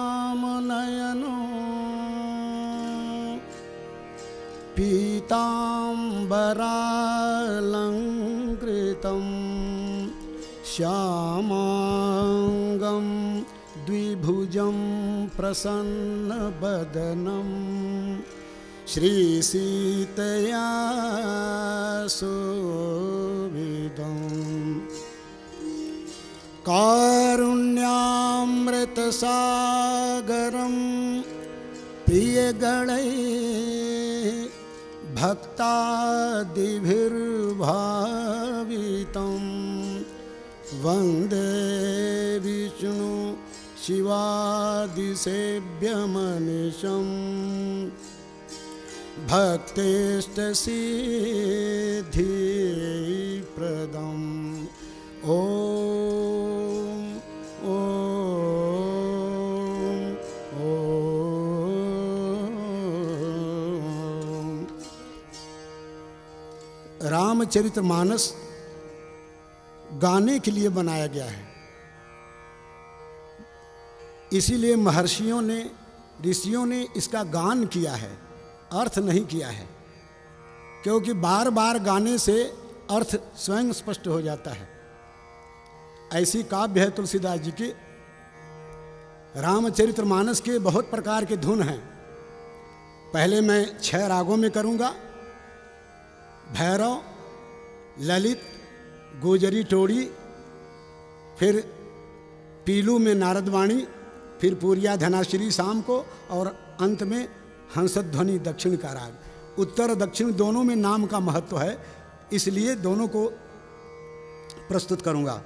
रक्ताम्भोजदलाभिरामनयनो पीताम्बरालङ्कृतं श्यामाङ्गं द्विभुजं प्रसन्नवदनं श्रीसीतया शोभितम् कारुण्यामृतसागरं प्रियगणै भक्तादिभिर्भावितं। वंदे विष्णु शिवादिसेव्यमनिशम्। भक्तेष्टसिद्धिप्रदम् ॐ ॐ ॐ। रामचरितमानस गाने के लिए बनाया गया है। इसीलिए महर्षियों ने, ऋषियों ने इसका गान किया है। अर्थ नहीं किया है, क्योंकि बार बार गाने से अर्थ स्वयं स्पष्ट हो जाता है। ऐसी काव्य है तुलसीदास जी की। रामचरितमानस के बहुत प्रकार के धुन हैं। पहले मैं छह रागों में करूँगा। भैरव, ललित, गोजरी टोड़ी फिर पीलू में नारदवाणी फिर पूरिया धनाश्री शाम को, और अंत में हंसध्वनि, दक्षिण का राग। उत्तर, दक्षिण दोनों में नाम का महत्व है, इसलिए दोनों को प्रस्तुत करूँगा।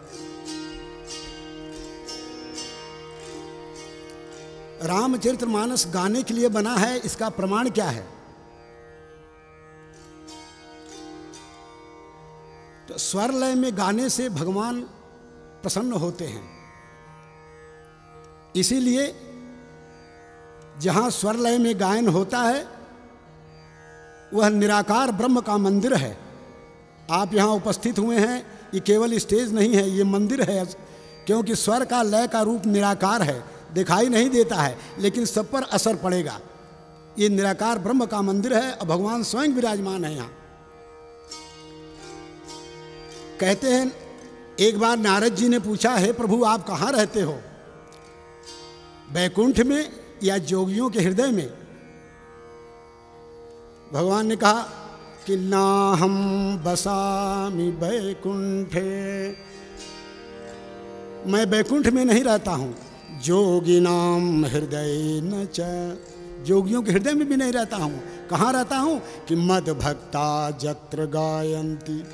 रामचरितमानस गाने के लिए बना है, इसका प्रमाण क्या है? तो स्वर लय में गाने से भगवान प्रसन्न होते हैं। इसीलिए जहाँ स्वर लय में गायन होता है, वह निराकार ब्रह्म का मंदिर है। आप यहाँ उपस्थित हुए हैं, ये केवल स्टेज नहीं है, ये मंदिर है, क्योंकि स्वर का लय का रूप निराकार है, दिखाई नहीं देता है, लेकिन सब पर असर पड़ेगा। ये निराकार ब्रह्म का मंदिर है, और भगवान स्वयं विराजमान है यहाँ। कहते हैं, एक बार नारद जी ने पूछा, है प्रभु, आप कहाँ रहते हो? बैकुंठ में या जोगियों के हृदय में। भगवान ने कहा कि ना हम बसामी बैकुंठे। मैं बैकुंठ में नहीं रहता हूँ। जोगिनाम हृदय न जोगियों के हृदय में भी नहीं रहता हूँ। कहाँ रहता हूँ? कि मद भक्ता जत्र गायंती।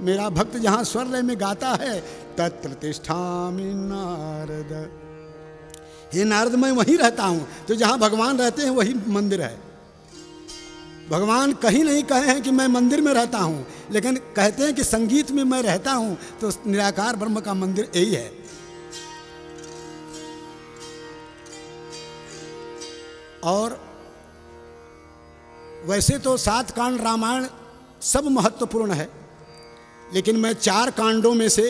मेरा भक्त जहाँ स्वर लय में गाता है, तत्र तिष्ठामि नारद। हे नारद, मैं वहीं रहता हूँ। तो जहाँ भगवान रहते हैं, वही मंदिर है। भगवान कहीं नहीं कहे हैं कि मैं मंदिर में रहता हूँ, लेकिन कहते हैं कि संगीत में मैं रहता हूँ तो निराकार ब्रह्म का मंदिर यही है। और वैसे तो सात कांड रामायण सब महत्वपूर्ण है, लेकिन मैं चार कांडों में से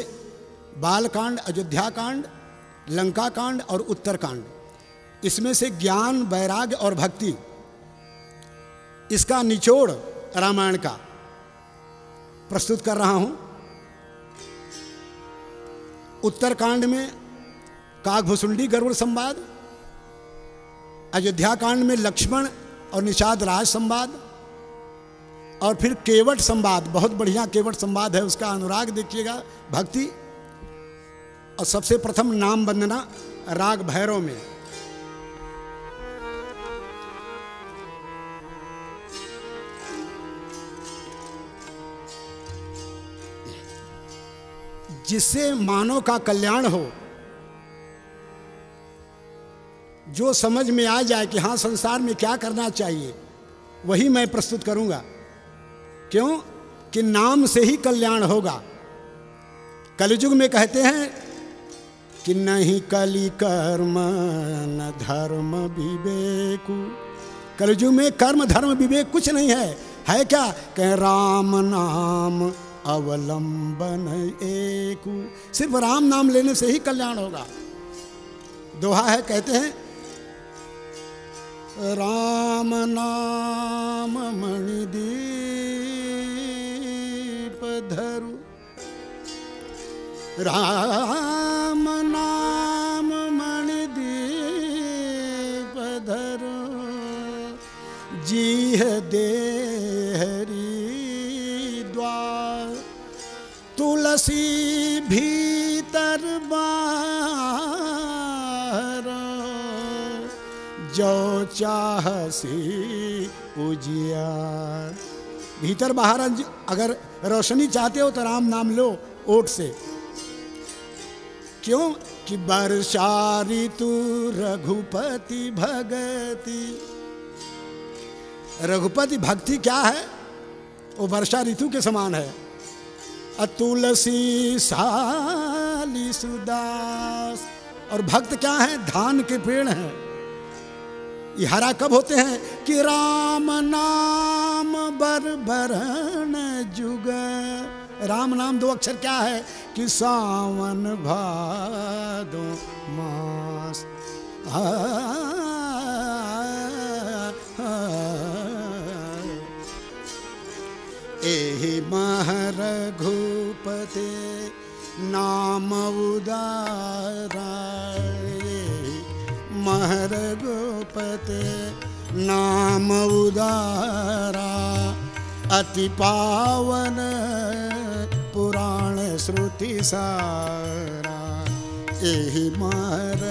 बाल कांड अयोध्या कांड लंका कांड और उत्तर कांड इसमें से ज्ञान, वैराग्य और भक्ति। इसका निचोड़ रामायण का। प्रस्तुत कर रहा हूँ। उत्तर कांड में काकभुसुंडी गरुड़ संवाद। अयोध्या कांड में लक्ष्मण और निषाद राज संवाद। और फिर केवट संवाद। बहुत बढ़िया केवट संवाद है, उसका अनुराग देखिएगा। भक्ति और सबसे प्रथम नाम वंदना राग भैरव में। जिससे मानव का कल्याण हो, जो समझ में आ जाए कि हाँ संसार में क्या करना चाहिए, वही मैं प्रस्तुत करूँगा। क्यों? कि नाम से ही कल्याण होगा। कलयुग में कहते हैं कि नहीं कली कर्म, न धर्म विवेक। कलयुग में कर्म, धर्म विवेक कुछ नहीं है। है क्या? कह राम नाम अवलंबन एक। सिर्फ़ राम नाम लेने से ही कल्याण होगा। दोहा है, कहते हैं, राम नाम मणिदीप धरु। राम नाम मणिदीप धरु, जीह दे हरी द्वार। तुलसी भीतर बाहर, जो चाहसी उजियार। भीतर बाहर अगर रोशनी चाहते हो तो राम नाम लो ओट से। क्यों कि वर्षा ऋतु रघुपति भगति। रघुपति भक्ति क्या है? वो वर्षा ऋतु के समान है। अतुलसी साली सुदास। और भक्त क्या है? धान के पेड़ हैं। ये हरा कब होते हैं? कि राम नाम बर बरन जुग राम नाम दो अक्षर क्या है कि सावन भादो मास आ, आ, एहि महरघुपते नाम उदारा महरघुपते नाम उदारा अति पावन पुराण श्रुति सारा। यही महर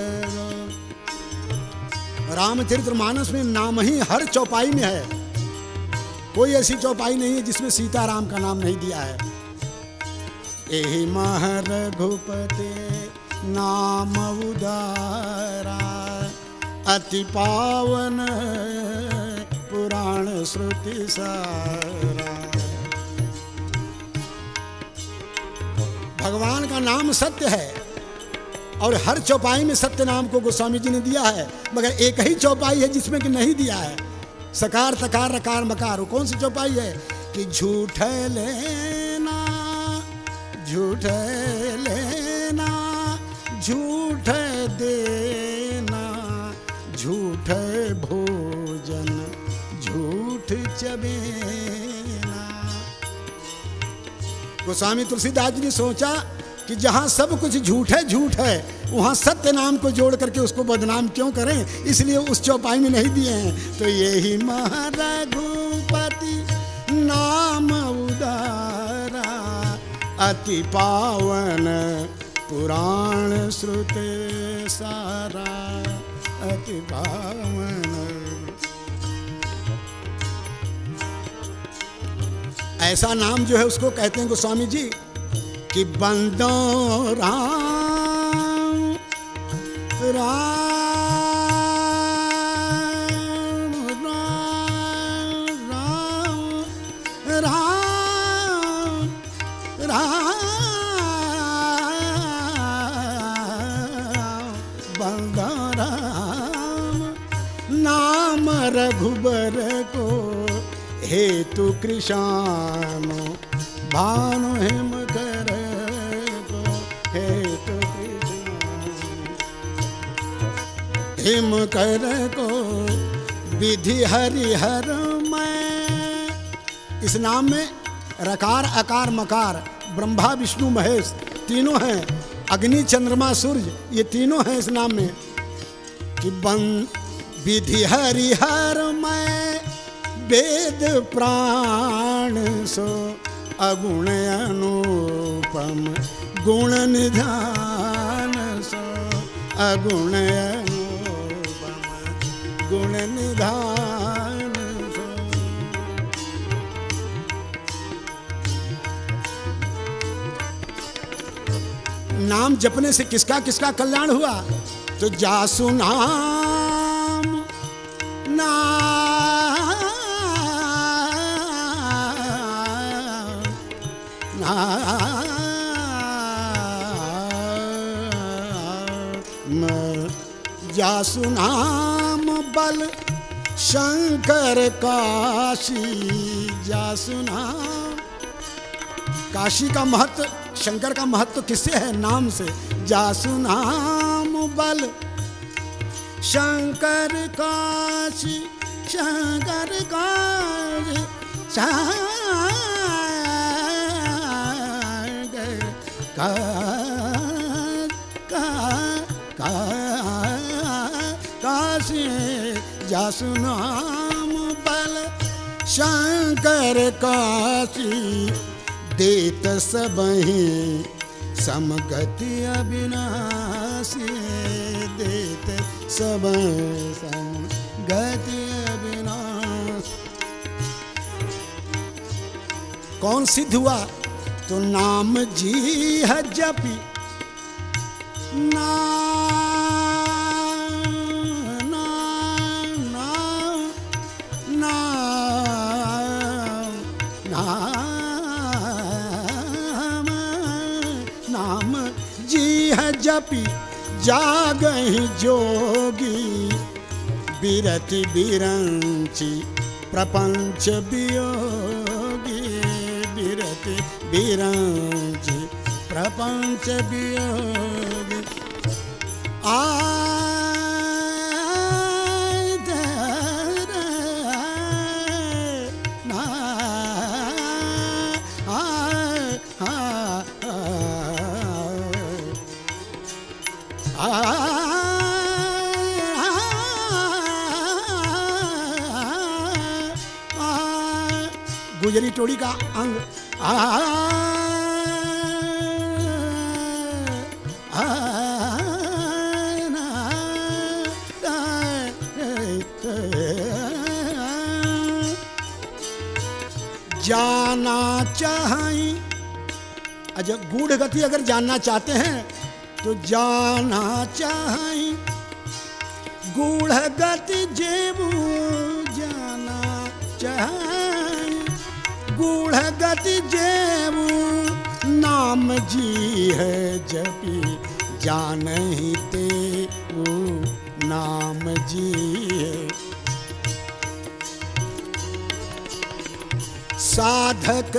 रामचरित्र मानस में नाम ही हर चौपाई में है। कोई ऐसी चौपाई नहीं है जिसमें सीताराम का नाम नहीं दिया है। यही महर घुपते नाम उदारा। अति पावन पुराण श्रुति सारा। भगवान का नाम सत्य है और हर चौपाई में सत्य नाम को गोस्वामी जी ने दिया है, मगर एक ही चौपाई है जिसमें कि नहीं दिया है। सकार, तकार, रकार, मकार कौन सी चौपाई है? कि झूठ लेना झूठ लेना, झूठ देना, झूठ भोजन झूठ चबेना गोस्वामी तुलसीदास जी ने सोचा कि जहाँ सब कुछ झूठ है झूठ है, वहाँ सत्य नाम को जोड़ करके उसको बदनाम क्यों करें? इसलिए उस चौपाई में नहीं दिए हैं। तो यही महारघुपति नाम उदारा, अति पावन पुराण श्रुते सारा। अति पावन ऐसा नाम जो है उसको कहते हैं गोस्वामी जी, कि बंदो राम राम राम राम राम, बंदो राम, नाम रघुबर को हेतु कृषाणु भानु हिम कर हेतु हिम कर को विधि हरिहर मैं। इस नाम में रकार, अकार, मकार, ब्रह्मा, विष्णु, महेश तीनों हैं। अग्नि, चंद्रमा, सूर्य, ये तीनों हैं इस नाम में। कि बन विधि हरिहर मैं। वेद प्राण सो अगुण अनुपम, गुण निधान सो अगुण अनुपम, गुण निधान सो। नाम जपने से किसका किसका कल्याण हुआ? तो जासु नाम नाम नाम। जासु नाम बल शंकर काशी। जा सुना काशी का महत्व, शंकर का महत्व किससे है? नाम से। जासु नाम बल शंकर काशी शंकर काशी। काशी जासु नाम बल, शंकर काशी देत सबही समगति अविनाशी देत सब समगति अविनाश। कौन सिद्ध हुआ? तो नाम जी है जपी। नाम नाम नाम नाम नाम जी है जपी। जागही जोगी, बिरति बिरंची, प्रपंच वियोगी बिरति बिरंची प्रपंच वियोगी आय गुजरी टोड़ी का अंग आ, आ, जाना चाहिए अच्छा गूढ़ गति अगर जानना चाहते हैं तो जाना चाहिए गूढ़ गति जेबू जाना चाहिए गूढ़ गति जेबू नाम जी है जपी, जान ही ते नाम जी है। साधक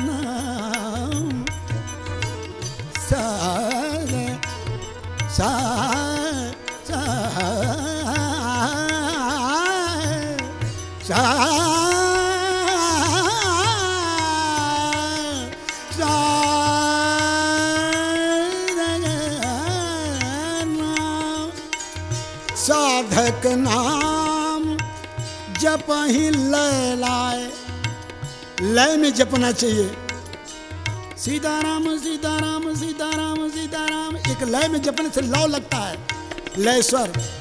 नाम साध सा साधक नाम जप ही लय लाए लय में जपना चाहिए। सीताराम सीताराम सीताराम सीताराम, एक लय में जपने से लौ लगता है। लय स्वर।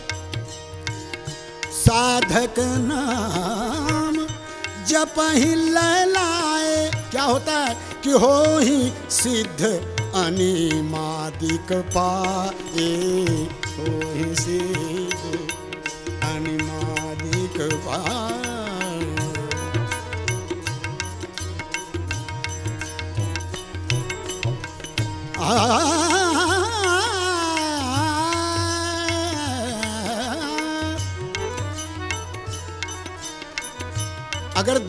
साधक नाम जप ही लाए क्या होता है कि हो ही सिद्ध अनिमादिक पाए। हो ही सिद्ध अनिमादिक पाए। अगर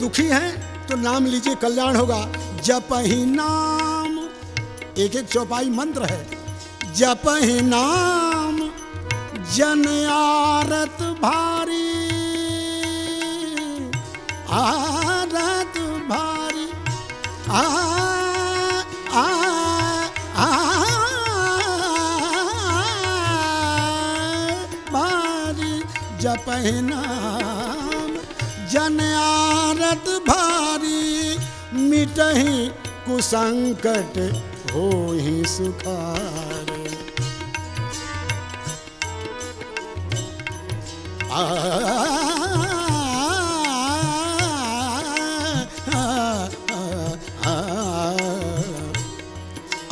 दुखी हैं तो नाम लीजिए कल्याण होगा। जप ही नाम। एक एक चौपाई मंत्र है। जप ही नाम, जन आरत भारी। आरत भारी। आ आ आ भारी। जप ही नाम। जन आरत भारी मिटही कुसंकट हो ही सुखार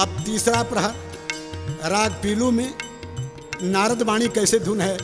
अब तीसरा प्रहर राग पीलू में नारद वाणी कैसे धुन है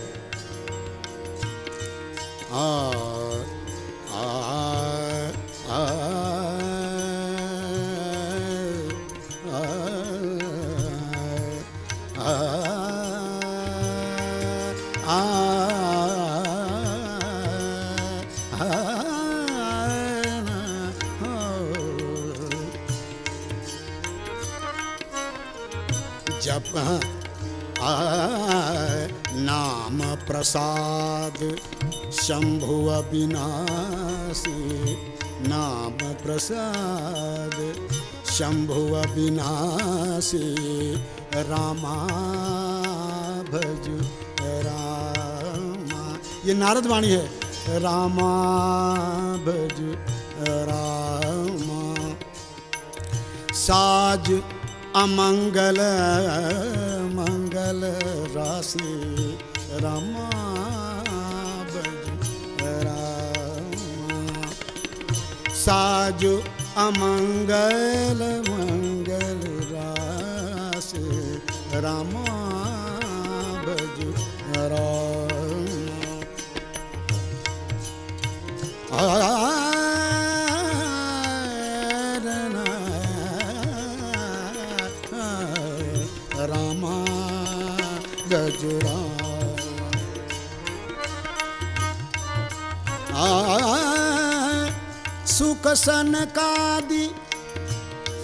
नारद वाणी है। रामा भज रामा। साज अमंगल मंगल राशि। रमा रामा। साज अमंगल सन कादि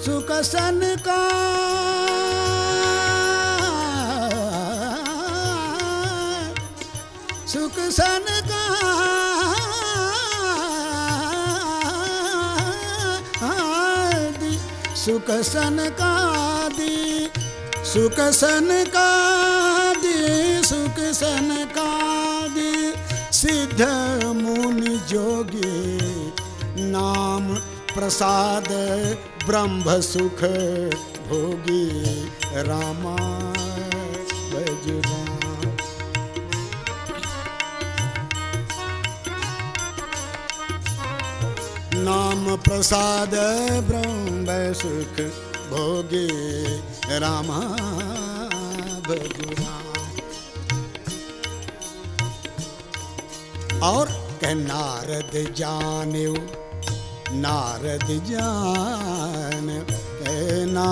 सुख सन का सुख सन का सुख सन कादि सुख सन कादि प्रसाद ब्रह्म सुख भोगी रामा बजरा। नाम प्रसाद ब्रह्म सुख भोगी रामा बजरा। और नारद जाने नारद जान ना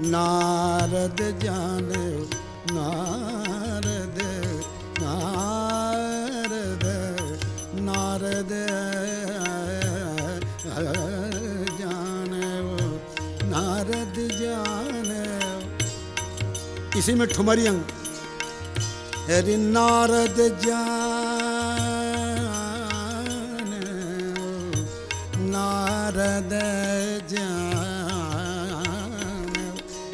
नारद जाने, नारद नारद नारद, जाने नारद जाने। इसी में ठुमरी अंग। हरि नारद जान। नारद जान,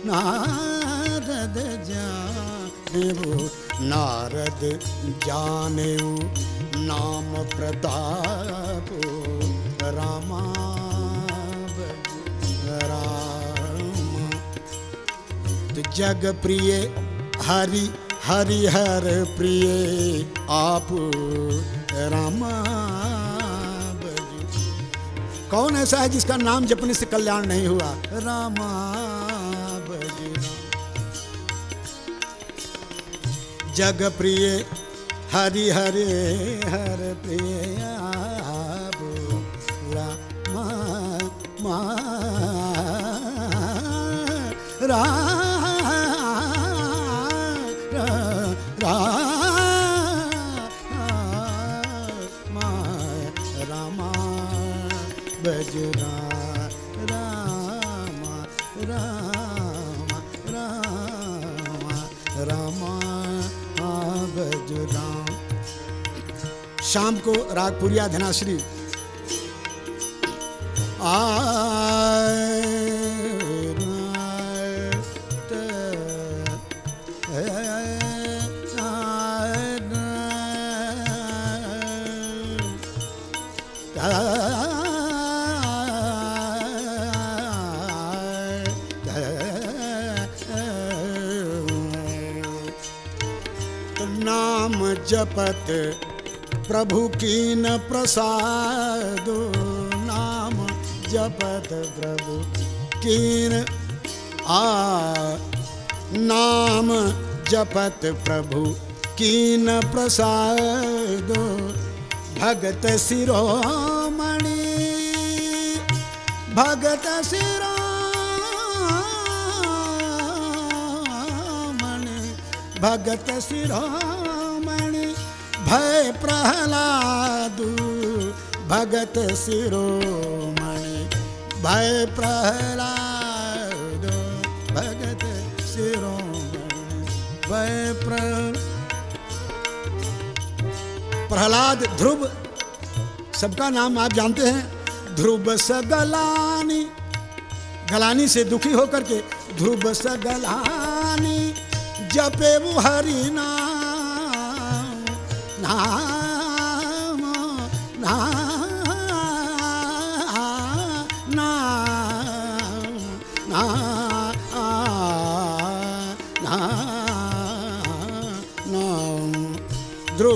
नारद जाने नारद जाने नाम प्रताप रामा राम। जग प्रिय, हरि हरिहर प्रिय, आप, रामा। कौन ऐसा है जिसका नाम जपने से कल्याण नहीं हुआ? रामा जग प्रिय, हरि हरे, हर प्रिय रामा रामा शाम को रागपुरिया धनाश्री नाम जपत प्रभु की न प्रसाद नाम जपत प्रभु कीन आ नाम जपत प्रभु कीन प्रसाद भगत शिरोमणि भगत शिरोमणि भगत शिरोमणि। भय प्रहलाद, भगत शिरोमणि। भय प्रहलाद, भगत शिरोमणि। भय प्र, प्रहलाद ध्रुव, सबका नाम आप जानते हैं। ध्रुव सगलानी, गलानी गलानी से दुखी होकर के ध्रुव सगलानी, जपे वो हरि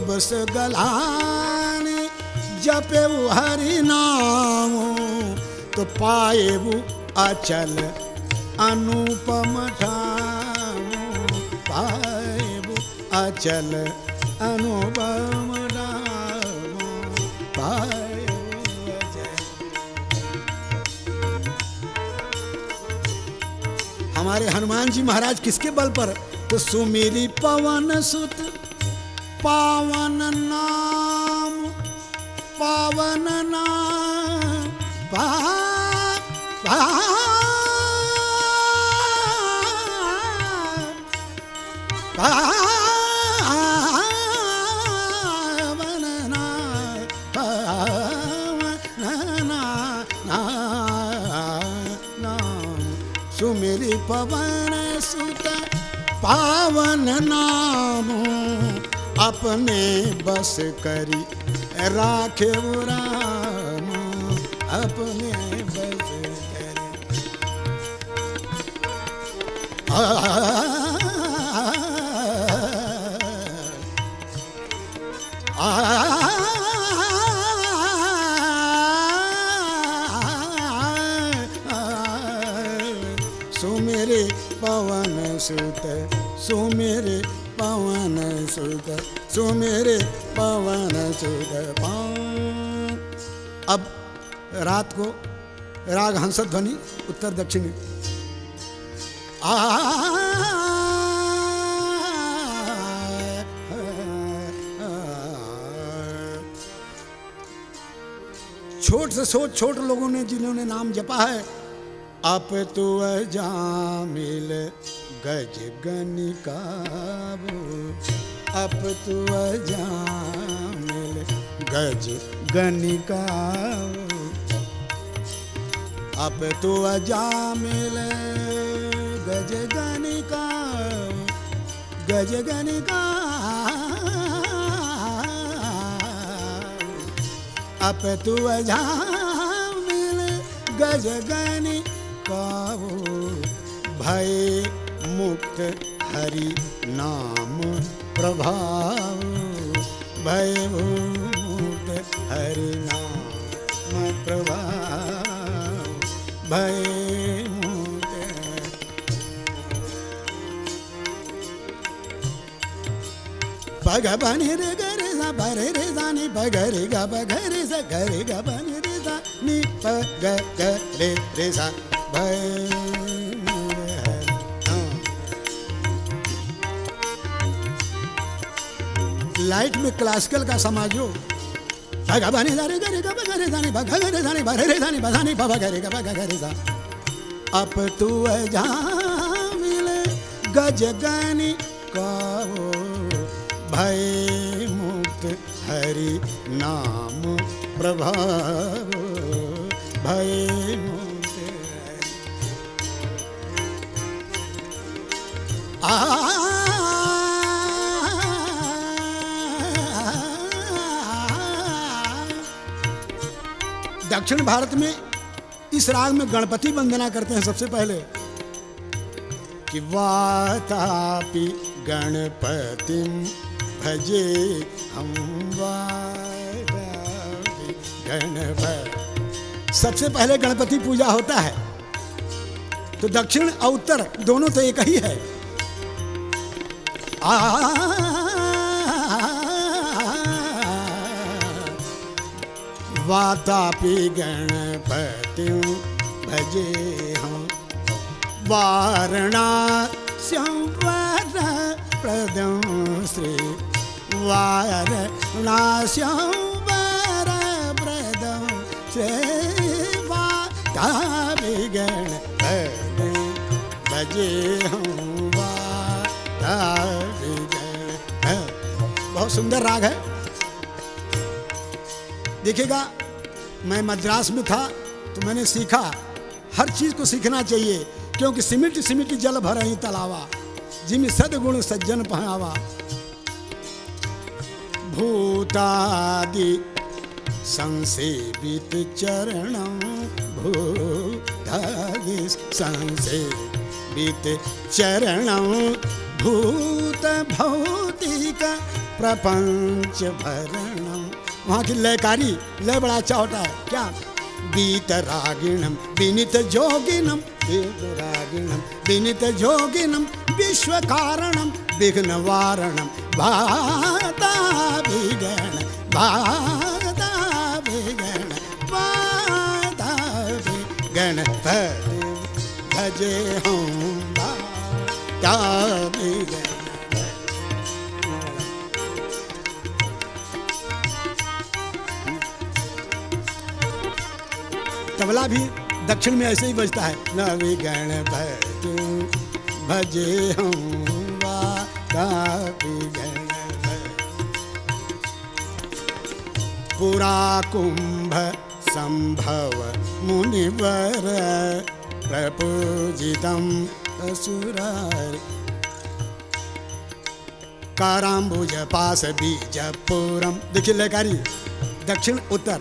ध्रुव सगलानी जपे वो हरि नाम तो पाए वो अचल अनुपम ठाम पाए अचल अनुपम ठाम पाए हमारे हनुमान जी महाराज किसके बल पर? तो सुमेरी पवन सुत पावन नाम पावन नाम पा सुमेरी पवन सुत पावन नाम। अपने बस करी राखे राम अपने सुमेरे पवन सुत अब रात को राग हंस ध्वनि उत्तर दक्षिणी छोट से छोट छोट लोगों ने जिन्होंने नाम जपा है अप तो जामिल गज गनिकाबो अप तो जामिल गज गनिकाबो अप तो जामिल गज गनिका गज गनिका अप तू जामिल गज गनि काबो भय मुक्त हरि नाम प्रभाव, भय मुक्त हरि नाम प्रभाव, भय भगवान रे गरे सा, भरे रे जानी भगरे गा भगरे सा घरे गा बने रे सा नि प ग ग, रे रे सा, भय लाइट में क्लासिकल का समाज हो। अप तू जा मिले, गज गनी काओ, भय मुक्त हरि नाम प्रभाव। भय मुक्त आ दक्षिण भारत में इस राग में गणपति वंदना करते हैं सबसे पहले। कि वातापि गणपतिम भजे हम गणपति। सबसे पहले गणपति पूजा होता है। तो दक्षिण और उत्तर दोनों तो एक ही है। आ वातापि गणपति भजे हम। वारणा संवर प्रदं श्री। वारणास्यं वरप्रदं सेवाताभिगण बजे हम। बहुत सुंदर राग है। देखिएगा, मैं मद्रास में था तो मैंने सीखा, हर चीज़ को सीखना चाहिए, क्योंकि सिमिट सिमिट जल भर ही तलावा, जिम सदगुण सज्जन पहनावा। भूतादि संसेवित चरण भूतादि संसेवित चरण भूत भौतिक प्रपंच भरणम। वहाँ की लयकारी, लय बड़ा अच्छा होता है। क्या? बीत रागिणम, विनित जोगिनम रागिणम, विनित जोगिनम, विश्व कारणम, विघ्न वारणम भाता विगण भाता विगण भाता विगण भजे तबला भी दक्षिण में ऐसे ही बजता है। नवी गण भज हम पुरा कुंभ संभव मुनिवर प्रपूजितम असुरार। काराम्बुज पास बीज पूरम देखिए लेकारी दक्षिण उत्तर।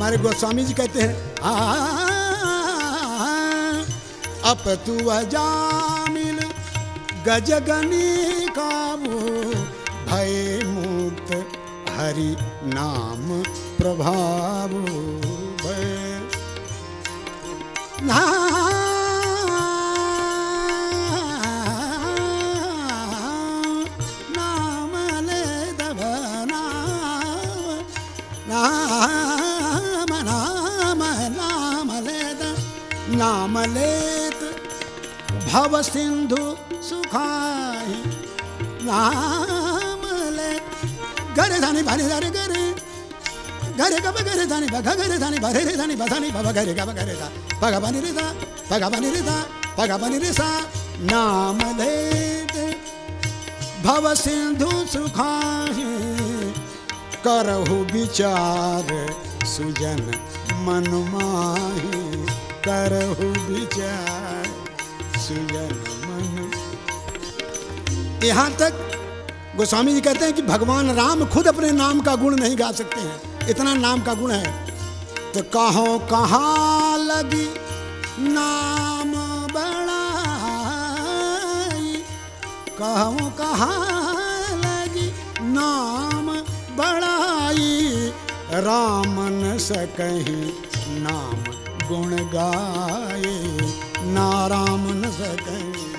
हमारे गोस्वामी जी कहते हैं अप तू अजामिल गजगनी काबू भय मुक्त हरि नाम प्रभाव, भय। ना नाम लेत भव सिंधु सुखाई नाम लेत गरे धानी भानी धारे गरे गरे गब गरे धानी भग गरे धानी भरे रे धानी बधानी भव गरे गब गरे धा। भग बनी रे धा भग बनी रे धा भग बनी रे सा। नाम लेत भव सिंधु सुखाई करहु विचार सुजन मन माही करहु विचार, सुजन मन। यहाँ तक गोस्वामी जी कहते हैं कि भगवान राम खुद अपने नाम का गुण नहीं गा सकते हैं। इतना नाम का गुण है। तो कहो, कहाँ लगी नाम बड़ाई कहो, कहाँ लगी नाम बड़ाई रामन सकहीं नाम गुण गाए नाराम न सकहीं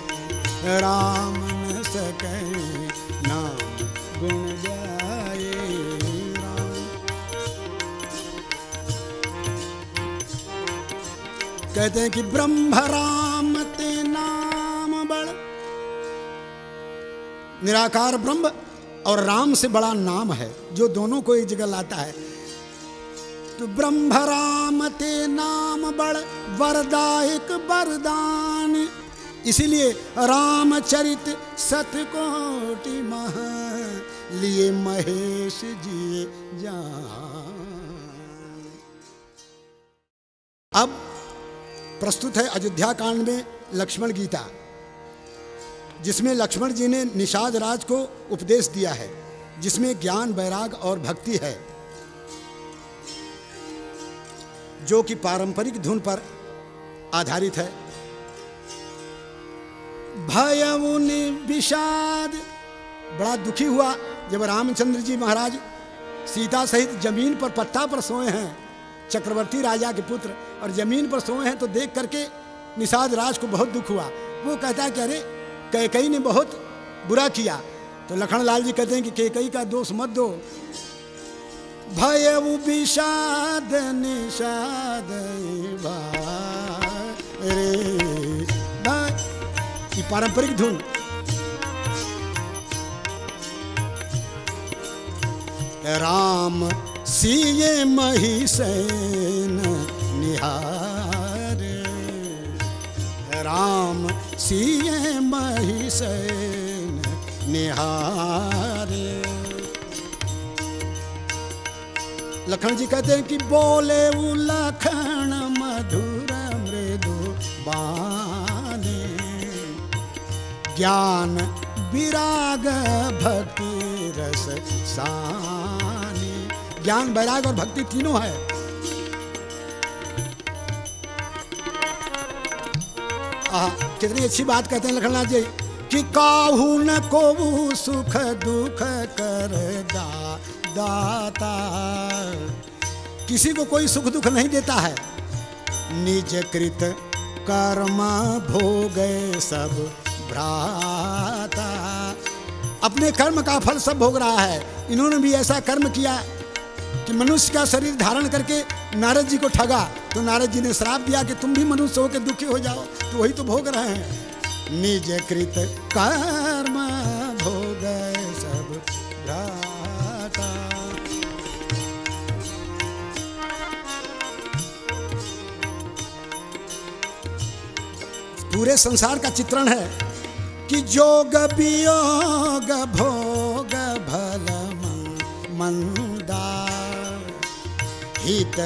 राम न सकहीं नाम गुण गाए, राम। कहते हैं कि ब्रह्म राम ते नाम बड़। निराकार ब्रह्म और राम से बड़ा नाम है, जो दोनों को एक जगह लाता है। तो ब्रह्म राम ते नाम बड़ वरदायक वरदान. इसीलिए रामचरित सतकोटि मह लिए महेश जी जान अब प्रस्तुत है अयोध्या कांड में लक्ष्मण गीता, जिसमें लक्ष्मण जी ने निषाद राज को उपदेश दिया है, जिसमें ज्ञान, वैराग और भक्ति है। जो कि पारंपरिक धुन पर आधारित है। भय विषाद। बड़ा दुखी हुआ जब रामचंद्र जी महाराज सीता सहित ज़मीन पर पत्ता पर सोए हैं। चक्रवर्ती राजा के पुत्र और ज़मीन पर सोए हैं तो देख करके निषाद राज को बहुत दुख हुआ। वो कहता है कि अरे, कैकई ने बहुत बुरा किया। तो लखनलाल जी कहते हैं कि कैकई का दोष मत दो। भय विषाद निषाद रे ये पारंपरिक धुन। राम, सीए महिषैन निहारे। राम, सीए महिषैन निहारे। लखन जी कहते हैं कि बोले उ लखन मधुर मृदु बाने। ज्ञान विराग भक्ति रस सानी। ज्ञान वैराग और भक्ति तीनों है। आ, कितनी अच्छी बात कहते हैं लखनलाल जी कि काहू न को सुख दुख कर दा। दाता। किसी को कोई सुख दुख नहीं देता है। निज कृत कर्म भोग सब भ्राता। अपने कर्म का फल सब भोग रहा है। इन्होंने भी ऐसा कर्म किया कि मनुष्य का शरीर धारण करके नारद जी को ठगा। तो नारद जी ने श्राप दिया कि तुम भी मनुष्य होकर दुखी हो जाओ। तो वही तो भोग रहे हैं। निज कृत कर्म पूरे संसार का चित्रण है कि जोग वियोग भोग भल मंदा हित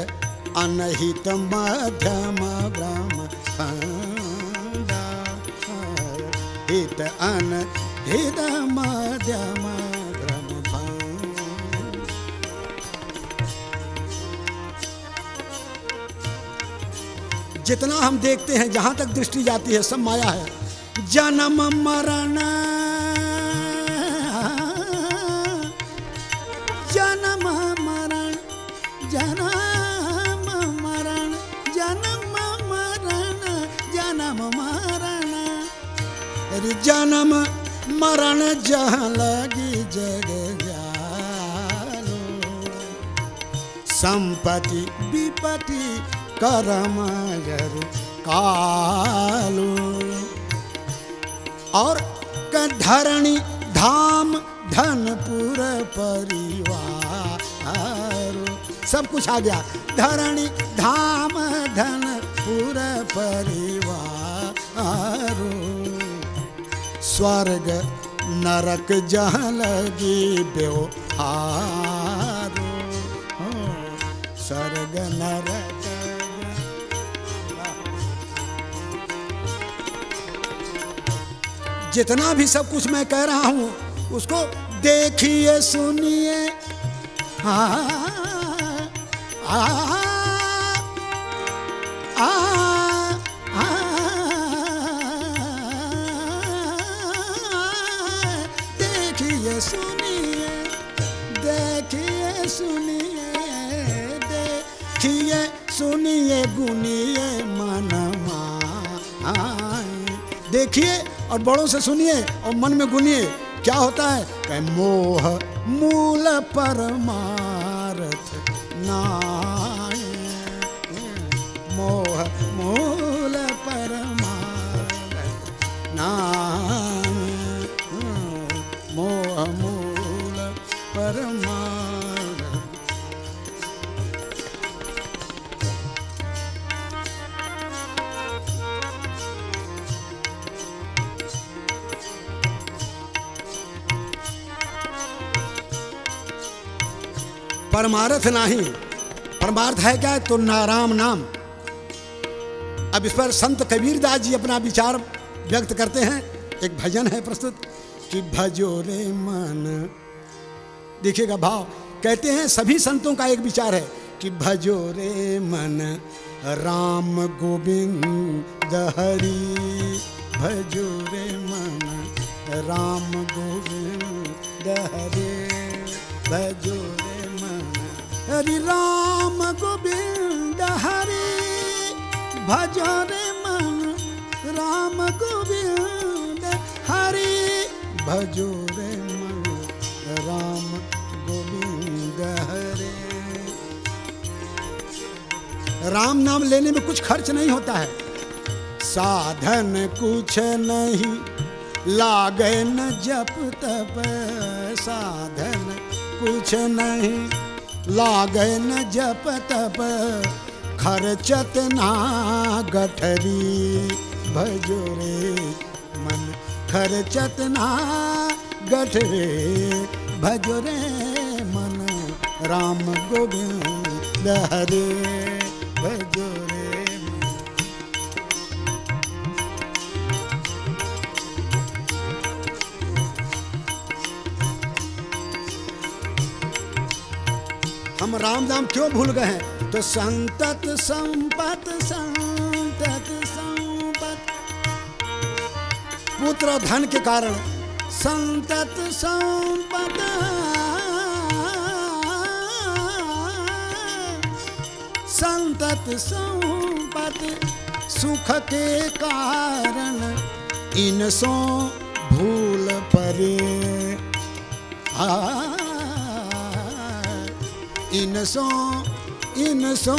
अनहित मध्यम ब्रह्म हित अनहित मध्यम जितना हम देखते हैं, जहाँ तक दृष्टि जाती है, सब माया है। जन्म मरण। जन्म मरण। जन्म मरण। जन्म मरण। जन्म मरण। अरे जन्म मरण जहाँ लगी जग जालो। संपत्ति, विपत्ति करम जरु कालू। और धरणी धाम धनपुर परिवार। सब कुछ आ गया। धरणी धाम धनपुर परिवार। स्वर्ग नरक जहाँ लगी व्यवहार। स्वर्ग नरक जितना भी सब कुछ मैं कह रहा हूँ, उसको देखिए, सुनिए। देखिए सुनिए देखिए सुनिए देखिए, सुनिए, गुनिए मनमा देखिए और बड़ों से सुनिए और मन में गुनिए, क्या होता है? कह, मोह मूल परमारथ नाय मोह मूल परमारथ नाय परमार्थ नहीं। परमार्थ है क्या? तो नाराम नाम। अब इस पर संत कबीर दास जी अपना विचार व्यक्त करते हैं। एक भजन है प्रस्तुत, कि भजो रे मन। देखिएगा, भाव, कहते हैं सभी संतों का एक विचार है, कि भजो रे मन। राम गोविंद हरि, भजो रे मन। राम गोविंद हरे, भजो हरि राम गोविंद हरि भजो रे मन, राम गोविंद हरि, भजो रे मन, राम गोविंद हरे। राम नाम लेने में कुछ खर्च नहीं होता है। साधन कुछ नहीं, लागे न जप तप, साधन कुछ नहीं। लागे न जप तप, खर्चत ना गठरी। भजो रे मन, खर्चत ना गठरे। भजो रे मन, राम गोविंद हरे। राम नाम क्यों भूल गए हैं? तो संतत संपत संतत संपत। पुत्र धन के कारण संतत संपत। संतत संपत सुख के कारण इन सो भूल परे आ इन सो इन सो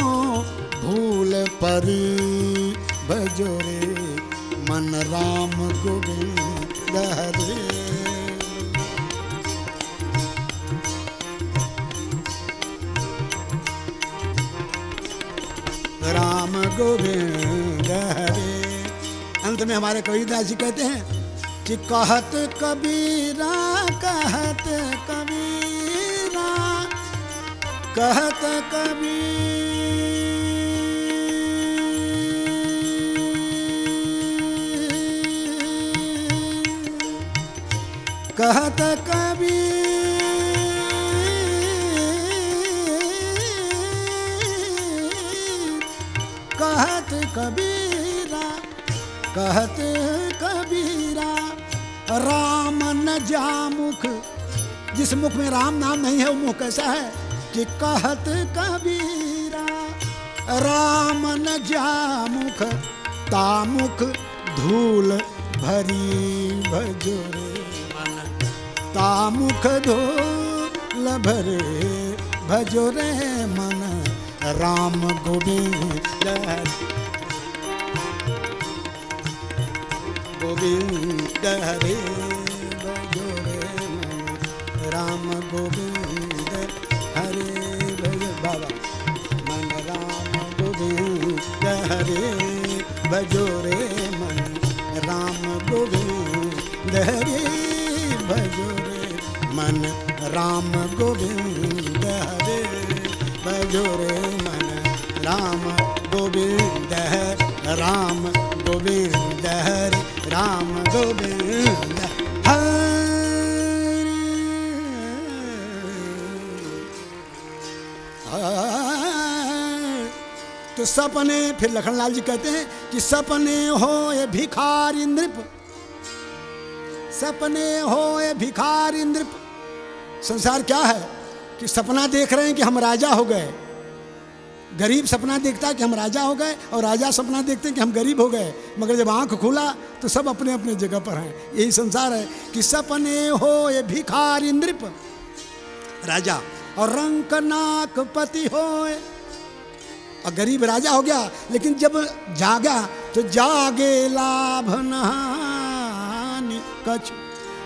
भूल परी। भजो रे, मन राम गोविंद हरे। राम गोविंद हरे। अंत में हमारे कविदास जी कहते हैं कि कहत कबीरा कहत कबीरा। कहत कबीर कहत कबीर कहत कबीरा कहत कबीरा, राम न जा मुख जिस मुख में राम नाम नहीं है, वो मुख कैसा है? कि कहत कबीरा, राम न जा मुख तामुख धूल भरी भजोरे तामुख धूल भरे भजो रे मन, राम गोविंद। गोविंद हरे भजो रे मन, राम गोविंद। हरे भज बाबा मन राम गोविंद हरे भजो रे मन। राम गोविंद हरे भजो रे मन। राम गोविंद हरे भजो रे मन। राम गोविंद राम गोविंद हरे राम गोविंद हरे तो सपने, फिर लखनलाल जी कहते हैं कि सपने हो ये भिखार नृप सपने हो ये भिखारी नृप संसार क्या है कि सपना देख रहे हैं कि हम राजा हो गए। गरीब सपना देखता है कि हम राजा हो गए और राजा सपना देखते हैं कि हम गरीब हो गए। मगर जब आँख खुला तो सब अपने अपने जगह पर हैं। यही संसार है कि सपने हो ये भिखार नृप राजा, और रंक नाक पति हो और गरीब राजा हो गया, लेकिन जब जागा तो जागे लाभ नहानी कछु,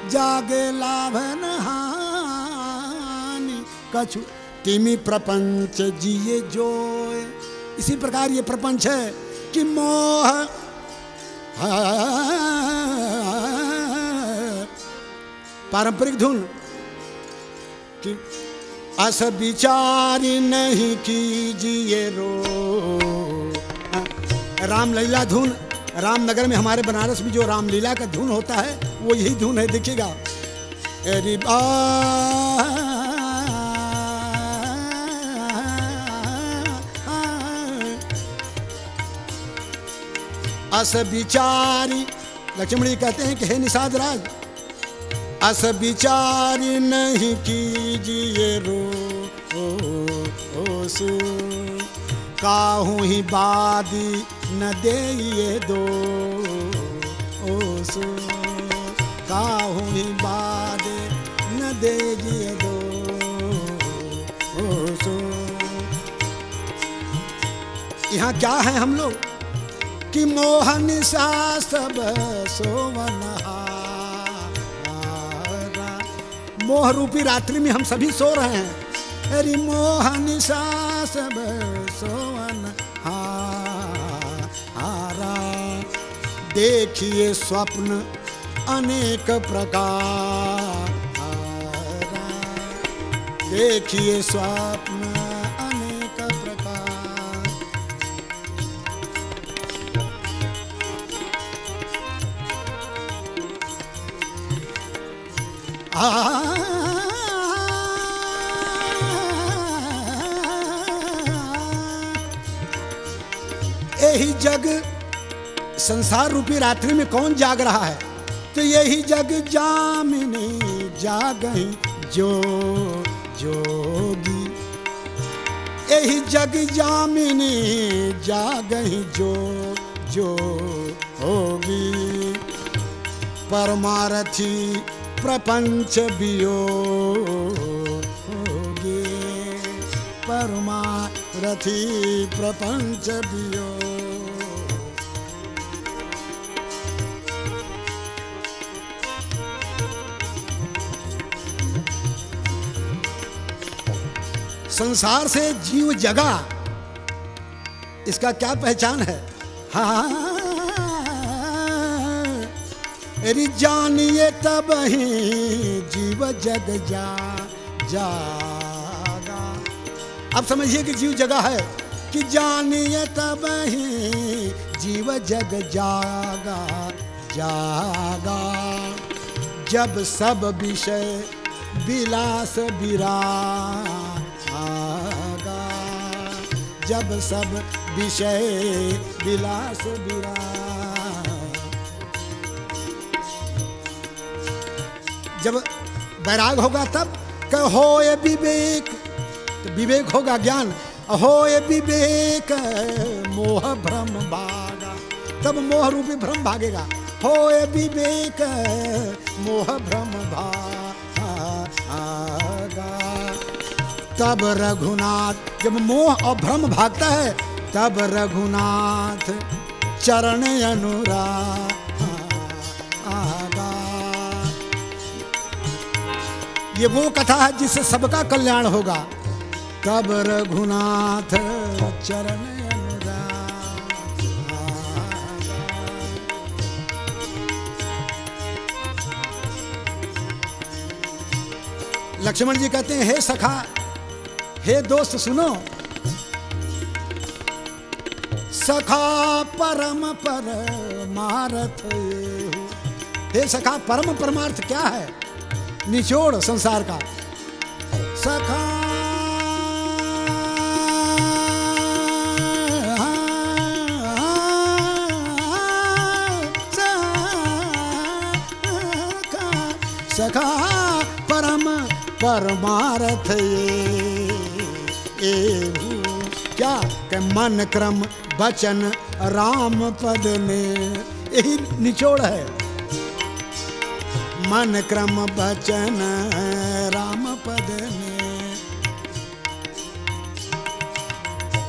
जागे लाभ नहानी कछु। तिमी प्रपंच जिए। जो इसी प्रकार ये प्रपंच है कि मोह, पारंपरिक धुन, कि अस विचारी नहीं कीजिए रो। रामलीला धुन, रामनगर में हमारे बनारस में जो रामलीला का धुन होता है, वो यही धुन है, देखिएगा। अस विचारी, लक्ष्मणी कहते हैं कि हे निषाद राज अस विचार नहीं कीजिए रो ओ, ओ सु। काहू ही बादी न दे ये दो ओ सु। काहू ही बाद न दे ये दो ओ सु। यहाँ क्या है हम लोग? कि मोहन सा सब सोवन मोह रूपी रात्रि में हम सभी सो रहे हैं। अरे मोहन सा सब सोवन हारा देखिए स्वप्न अनेक प्रकार देखिए स्वप्न यही जग संसार रूपी रात्रि में कौन जाग रहा है? तो यही जग जामिनी जागही जो जोगी। यही जग जामिनी जागही जो जो होगी। परमारथी प्रपंच बियो होगे परमारथी प्रपंच बियो संसार से जीव जगा, इसका क्या पहचान है? हाँ रि जानिए तब ही जीव जग जा, जागा। अब समझिए कि जीव जगा है, कि जानिए तब ही जीव जग जागा जागा। जब सब विषय विलास विरागा जब सब विषय विलास विरा जब वैराग होगा तब कहो ये विवेक। तो विवेक होगा ज्ञान। हो ये विवेक, मोह भ्रम भागा। तब मोह रूपी भ्रम भागेगा। हो ये विवेक, मोह भ्रम भागा। तब रघुनाथ, जब मोह और भ्रम भागता है, तब रघुनाथ चरण अनुराग। ये वो कथा है जिससे सबका कल्याण होगा। तब रघुनाथ चरण लक्ष्मण जी कहते हैं, हे सखा, हे दोस्त सुनो। सखा परम पर मारथ हे सखा, परम परमार्थ क्या है? निचोड़ संसार का। सखा। सखा, परम परमारथ ये। क्या के मन क्रम वचन राम पद में यही निचोड़ है। मन क्रम बचन राम पद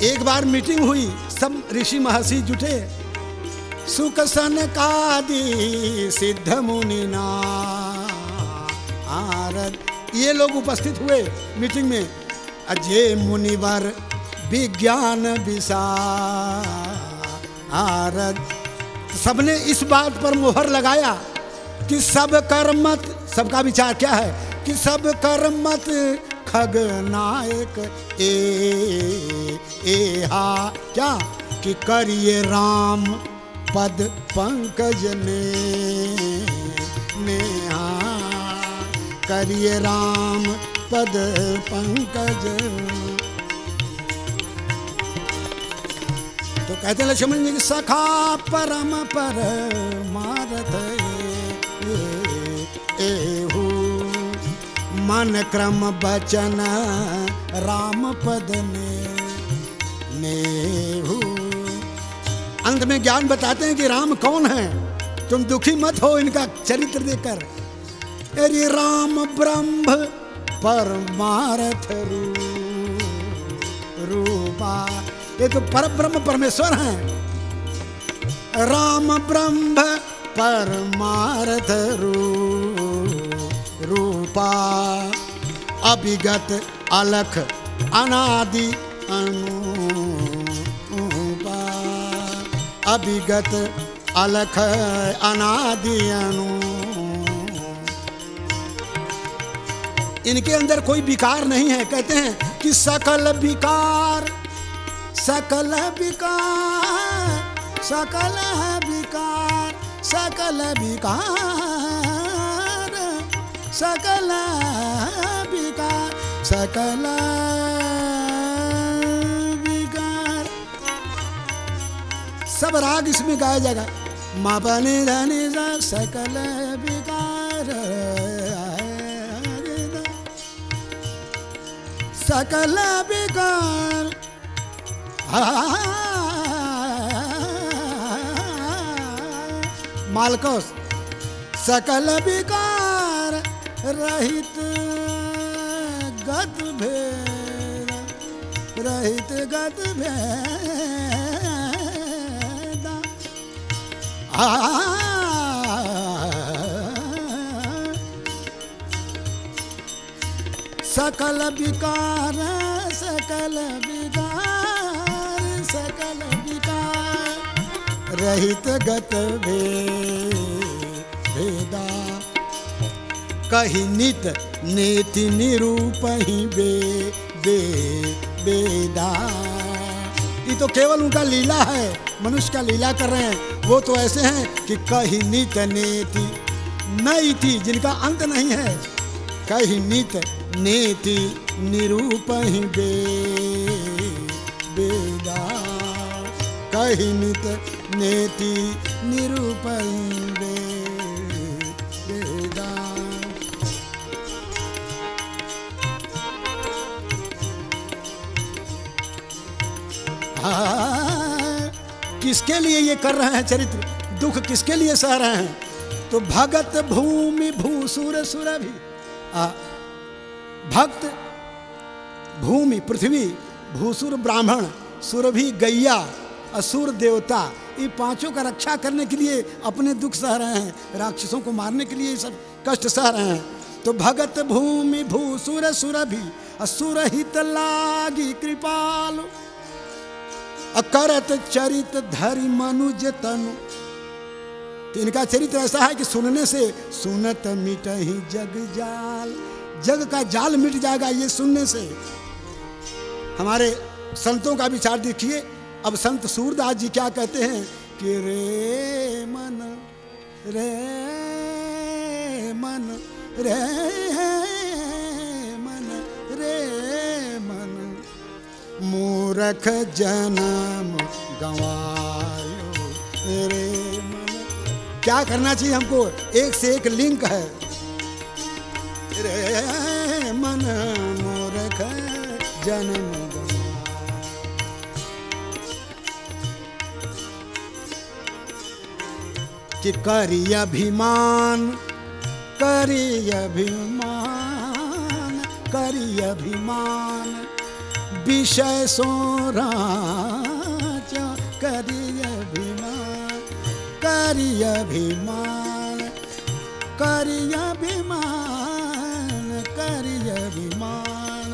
एक बार मीटिंग हुई, सब ऋषि महर्षि जुटे। सुख सन कादि सिद्ध मुनि आरद। ये लोग उपस्थित हुए मीटिंग में। अजय मुनिवर, विज्ञान आरद। सबने इस बात पर मोहर लगाया। कि सब कर्मत सबका विचार क्या है? कि सब कर्मत खग नायक ए ए, हा, क्या? कि करिए राम पद पंकज ने नेहा करिए राम पद पंकज। तो कहते लक्ष्मण जी सखा परम पर मारत ए, मन क्रम बचन राम पद नेहू। अंत में ज्ञान बताते हैं कि राम कौन है? तुम दुखी मत हो इनका चरित्र देखकर। अरे राम ब्रह्म परमारथ रूपा। ये तो पर ब्रह्म परमेश्वर हैं। राम ब्रह्म परमारथ रूपा अभिगत अलख अनादि अनुपा। अभिगत अलख अनादि अनु इनके अंदर कोई विकार नहीं है। कहते हैं कि सकल विकार सकल विकार सकल विकार सकल विकार। सकल विकार सकल विकार सब राग इसमें गाया जाएगा। मा बने धनी सकल विकार सकल विकार मालकोस, सकल विकार रहित गत भेद, रहित गत भेद। आ, सकल विकार सकल विकार सकल विकार, रहित गत भेदा कही नित नेति निरूप ही बे बे, बेदा। ये तो केवल उनका लीला है, मनुष्य का लीला कर रहे हैं। वो तो ऐसे हैं कि कही नित नेति, नई थी, जिनका अंत नहीं है। कही नित नेति निरूप ही बे, बेदा। कही नित नेति निरूप ही किसके लिए ये कर रहे हैं चरित्र? दुख किसके लिए सह रहे हैं? तो भगत भूमि भूसुर सुर भी। आ, भक्त भूमि पृथ्वी भूसुर ब्राह्मण सुरभि गैया असुर देवता ये पाँचों का रक्षा करने के लिए अपने दुख सह रहे हैं राक्षसों को मारने के लिए सब कष्ट सह रहे हैं। तो भगत भूमि भूसुर सुरभि असुर हित लागी कृपाल। अकरत चरित धरि मनुज तनु। तो इनका चरित्र ऐसा है कि सुनने से सुनत मिट ही जग जाल। जग का जाल मिट जाएगा ये सुनने से। हमारे संतों का विचार देखिए। अब संत सूरदास जी क्या कहते हैं कि रे मन रे मन, रे मूरख जन्म गवायो। रे मन क्या करना चाहिए हमको? एक से एक लिंक है। रे मन मूरख जन्म कि करी अभिमान करी अभिमान करी अभिमान। विषय सो राजा करी अभिमान करी अभिमान करी अभिमान करी अभिमान।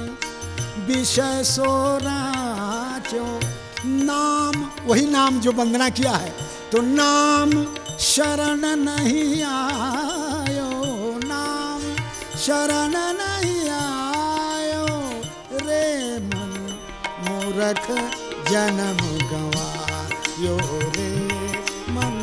विषय सो राजो, नाम, वही नाम जो वंदना किया है तो नाम शरण नहीं आयो, नाम शरण नहीं मूरख जन्म गवायो रे मन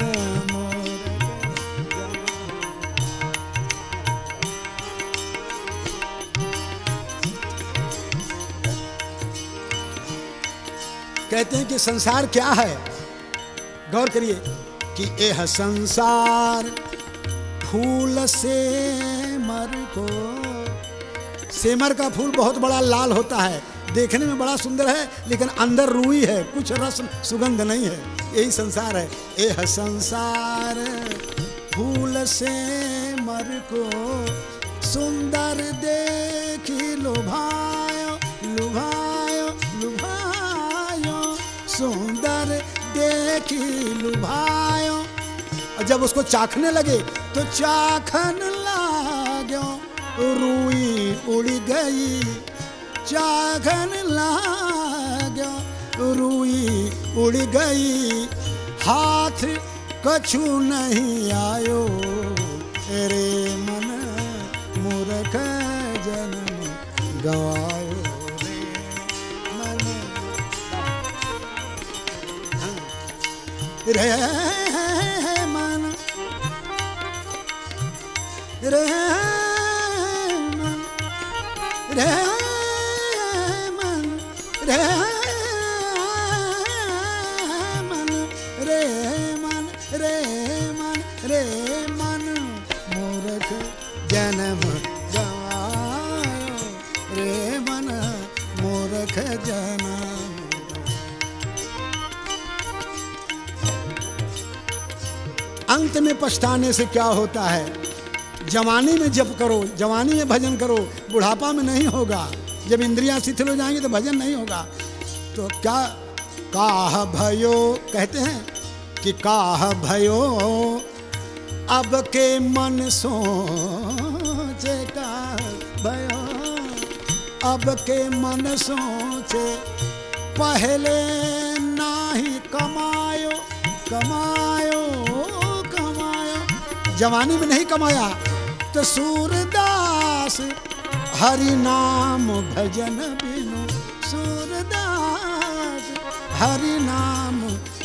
कहते हैं कि संसार क्या है? गौर करिए कि यह संसार फूल से मर को सेमर का फूल बहुत बड़ा लाल होता है। देखने में बड़ा सुंदर है, लेकिन अंदर रूई है, कुछ रस सुगंध नहीं है। यही संसार है। यह संसार, फूल से मर को सुंदर देखी लुभायो लुभायो लुभायो, सुंदर देखी लुभायो। जब उसको चाखने लगे तो चाखन लागो रुई उड़ गई। चाखन लागो रुई उड़ गई। हाथ कछु नहीं आयो रे मन मूर्ख जन्म गवायो रे। मन रे मन। रे मन। रे अंत में पछताने से क्या होता है? जवानी में जप करो, जवानी में भजन करो, बुढ़ापा में नहीं होगा। जब इंद्रियाँ शिथिल हो जाएँगी तो भजन नहीं होगा। तो क्या काह भयो, कहते हैं कि काह भयो, अब के मन सोचे अब के मन सोचे, पहले नाही कमायो कमायो कमायो। जवानी में नहीं कमाया तो सूरदास हरि नाम भजन बिनु। सूरदास हरि नाम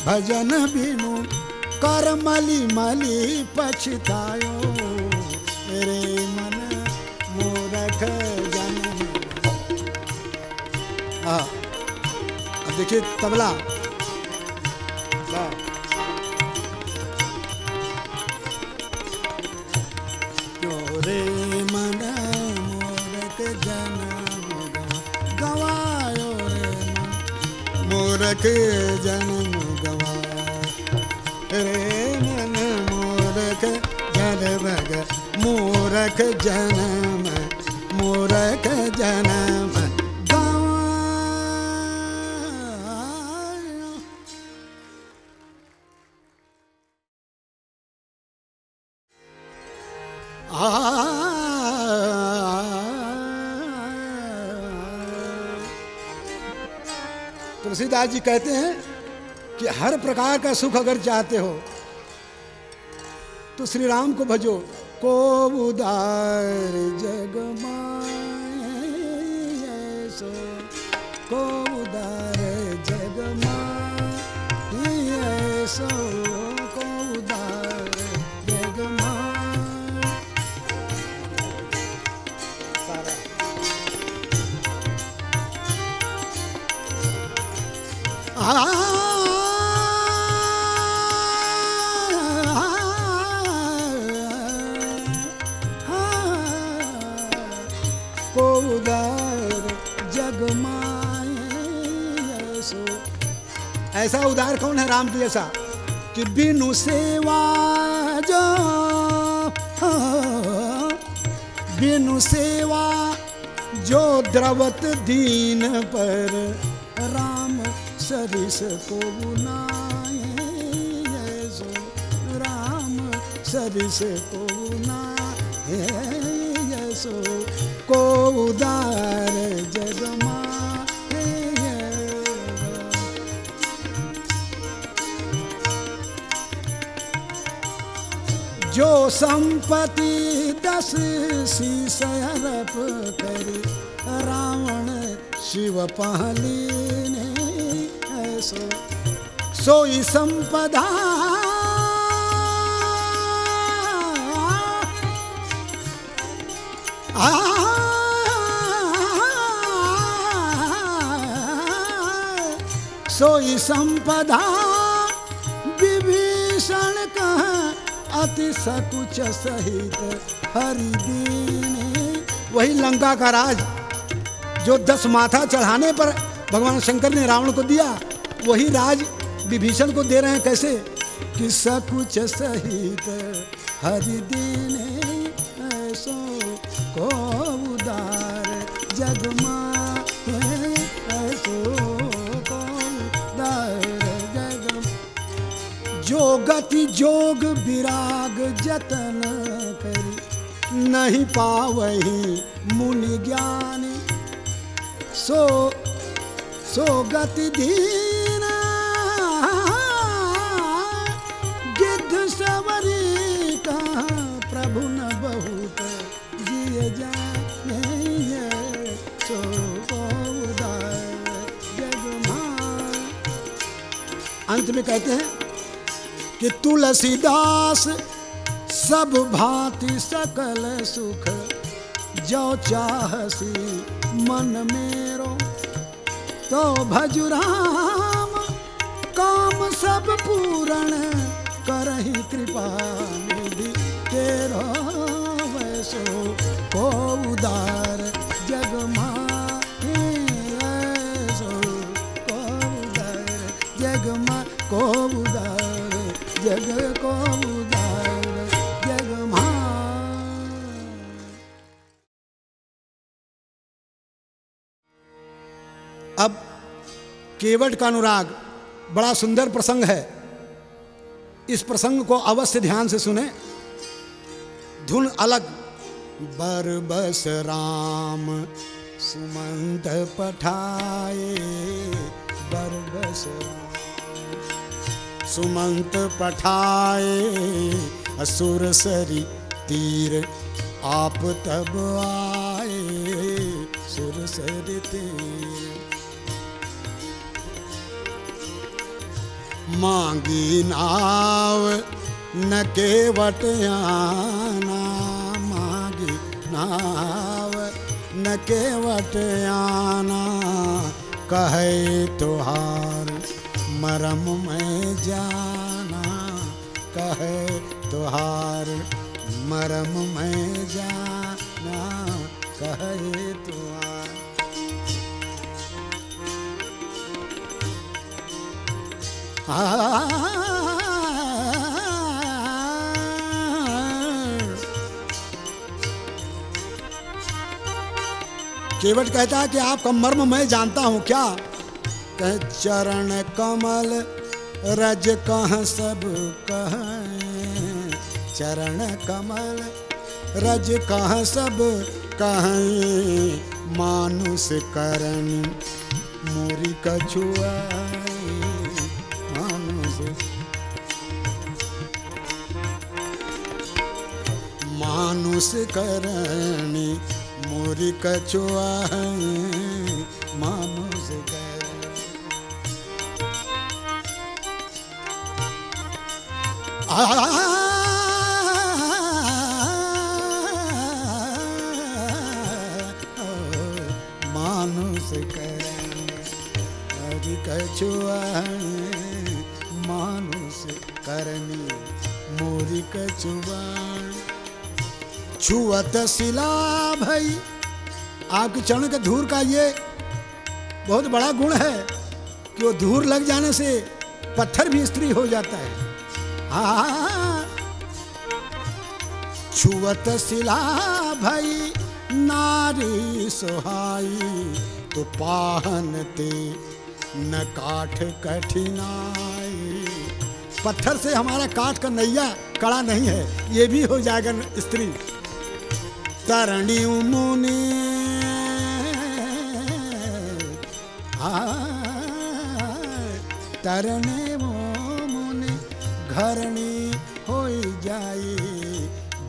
भजन बिनु। कर मली मली पछतायो। देखिए तबला। रे जन्म गवा रे मन जन भग जन्म तुलसीदास जी कहते हैं कि हर प्रकार का सुख अगर चाहते हो तो श्री राम को भजो। को उदार जग सो को उदार जग सो ऐसा उदार कौन है राम की ऐसा? कि बिनु सेवा जो, बिनु सेवा जो द्रवत दीन पर राम सरिस को बुनाए सो राम सरिस को बुनाए सो को उदार जगमा जो संपत्ति दस शीश अरप करी, रावण शिव पहलीने ऐसो सोई संपदा। सोई संपदा। विभीषण कह अति सकुच सहित हरिदीन वही लंका का राज, जो दस माथा चढ़ाने पर भगवान शंकर ने रावण को दिया। वही राज विभीषण को दे रहे हैं, कैसे? कि सकुच सहित हरि दीन ऐसो को उदार जगमा ऐसो को उदार जगम जो गति, जोग, विराग, जतन करी, नहीं पावही मुनि ज्ञानी। सो सो गति दीना अंत में कहते हैं कि तुलसीदास सब भांति सकल सुख जो चाहसी मन मेरो। तो भजुराम, काम सब पूर्ण करही कृपा निधि तेरो वैसो को उदार, जग को उदार, जग को उदार, जग को उदार, जग अब केवट का अनुराग, बड़ा सुंदर प्रसंग है। इस प्रसंग को अवश्य ध्यान से सुने। धुन अलग बर बस राम सुमंत पठाए। बर बस सुमंत पठाए। असुर सरी तीर आप तब आए। सुर सरी तीर। मांगी नाव न केवट आना। नाव न केवट आना, कहे तुहार, मरम में जाना, कहे तुहार, मरम में जाना, कहे तुहार। केवट कहता है कि आपका मर्म मैं जानता हूँ क्या? कह चरण कमल, रज कह सब कह? चरण कमल, रज कह सब कह? मानुष करण, मुरी कछुआ, मानुष। मानुष करणी मोरी कछुआ मानुष करणी हरि कछुआ करणी मोरी कछुआ छुअत शिला भई। आपके चरण के धूर का ये बहुत बड़ा गुण है कि वो धूर लग जाने से पत्थर भी स्त्री हो जाता है। हाँ छुअत शिला भई, नारी सुहाई तो पाहनते न काठ कठिनाई। पत्थर से हमारा काठ का नैया कड़ा नहीं है, ये भी हो जाएगा स्त्री। तरणी मुनि तरणे मुनि घरणी हो जाए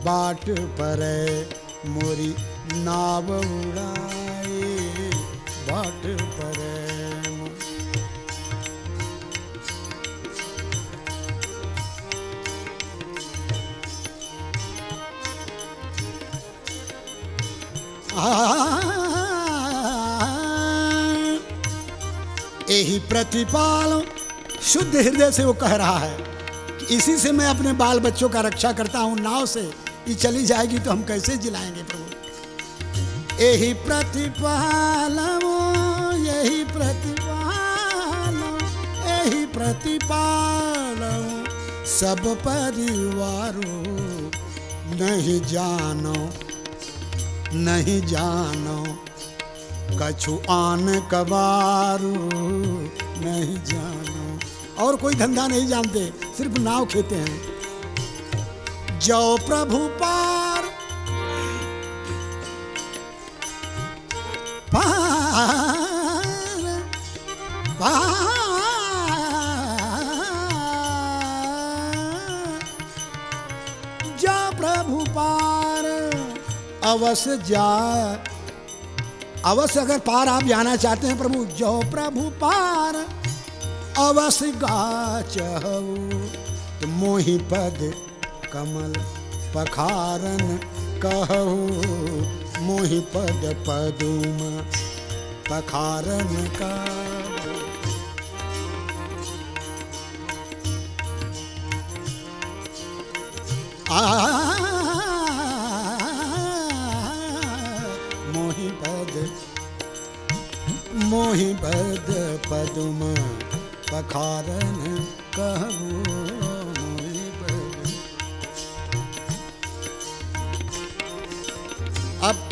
बाट पर मोरी नाव उड़ाई यही प्रतिपाल शुद्ध हृदय से वो कह रहा है कि इसी से मैं अपने बाल बच्चों का रक्षा करता हूँ, नाव से ये चली जाएगी तो हम कैसे जिलाएँगे प्रभु? यही प्रतिपालमो यही प्रतिपालम यही प्रतिपालम सब परिवारों नहीं जानो। नहीं जानो, कछु आन कबारू नहीं जानो। और कोई धंधा नहीं जानते, सिर्फ़ नाव खेते हैं। जो प्रभु पार। अवश्य जा। अवश्य अगर पार आप जाना चाहते हैं प्रभु, जो प्रभु पार, अवश्य गाच तो मोहि पद कमल पखारन कहू। मोहि पद पदुम पखारन का मोहि मोहि पद पदुम पखारन कहू मोहि पद अब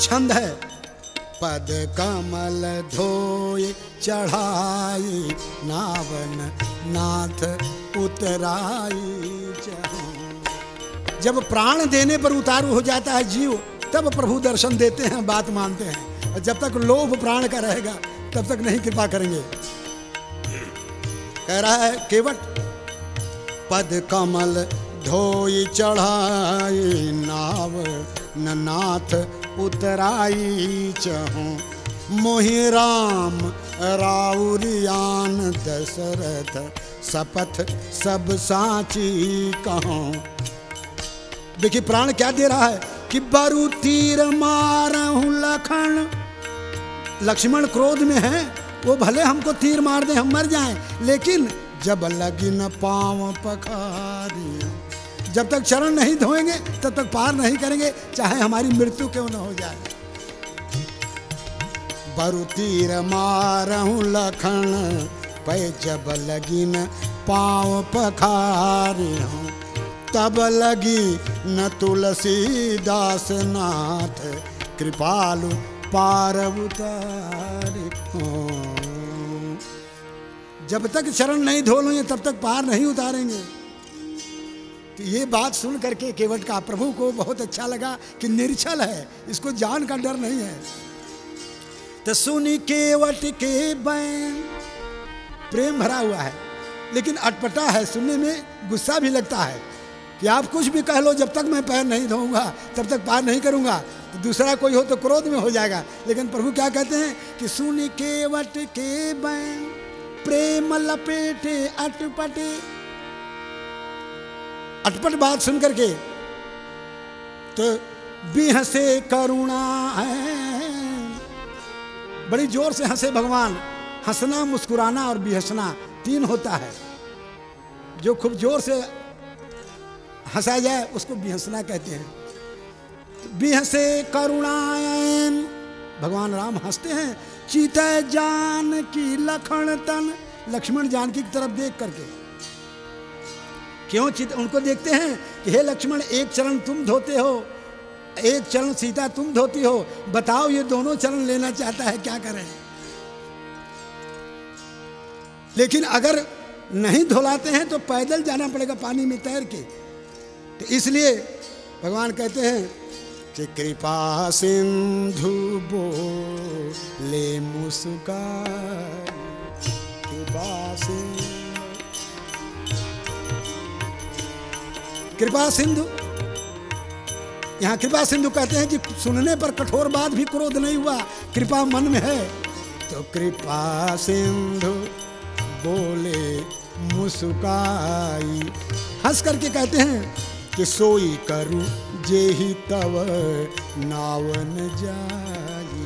छंद है। पद कमल धोय चढ़ाई, नावन नाथ उतराई जब प्राण देने पर उतारू हो जाता है जीव, तब प्रभु दर्शन देते हैं, बात मानते हैं। जब तक लोभ प्राण का रहेगा तब तक नहीं कृपा करेंगे। कह रहा है, केवट, पद कमल धोई चढ़ाई, नाव न नाथ उतराई चहूँ। मोहि राम, राउरियान दशरथ, सपथ सब साची कहूँ। देखिए, प्राण क्या दे रहा है कि बरु तीर मारहूं लखन। लक्ष्मण क्रोध में है, वो भले हमको तीर मार दे, हम मर जाएँ, लेकिन जब लगी न पाँव पखारी जब तक चरण नहीं धोएँगे, तब तक पार नहीं करेंगे, चाहे हमारी मृत्यु क्यों न हो जाए। बरु तीर मारहूं लखन पै, जब लगी न पाँव पखारी हूँ, तब लगी न तुलसीदास नाथ, कृपालु पार उतारे जब तक चरण नहीं धो लेंगे तब तक पार नहीं उतारेंगे। तो ये बात सुन करके केवट का प्रभु को बहुत अच्छा लगा कि निर्छल है, इसको जान का डर नहीं है। तो सुनी केवट के बैन प्रेम भरा हुआ है, लेकिन अटपटा है, सुनने में गुस्सा भी लगता है। कि आप कुछ भी कह लो, जब तक मैं पैर नहीं धोऊँगा, तब तक पार नहीं करूँगा। तो दूसरा कोई हो तो क्रोध में हो जाएगा। लेकिन प्रभु क्या कहते हैं कि सुन केवट के बैन, प्रेम लपेटे अटपटे। अटपट बात सुन करके तो बिहसे करुणा है। बड़ी ज़ोर से हंसे भगवान। हंसना, मुस्कुराना और बिहसना तीन होता है। जो खूब ज़ोर से हंसा जाए, उसको बिहसना कहते हैं। बिहसे करुणायन भगवान राम हँसते हैं। चीत जान की लखन तन, लक्ष्मण जानकी की तरफ़ देख करके। क्यों चित, उनको देखते हैं कि हे लक्ष्मण, एक चरण तुम धोते हो, एक चरण सीता तुम धोती हो। बताओ, ये दोनों चरण लेना चाहता है, क्या करें? लेकिन अगर नहीं धोलाते हैं तो पैदल जाना पड़ेगा पानी में तैर के। तो इसलिए भगवान कहते हैं कि कृपा सिंधु बो ले मुस्का कृपा सिंधु। कृपा सिंधु। यहाँ कृपा सिंधु कहते हैं कि सुनने पर कठोर बात भी क्रोध नहीं हुआ, कृपा मन में है। तो कृपा सिंधु बोले मुस्काई हंस करके कहते हैं कि सोई करूँ जे ही तव नावन जाई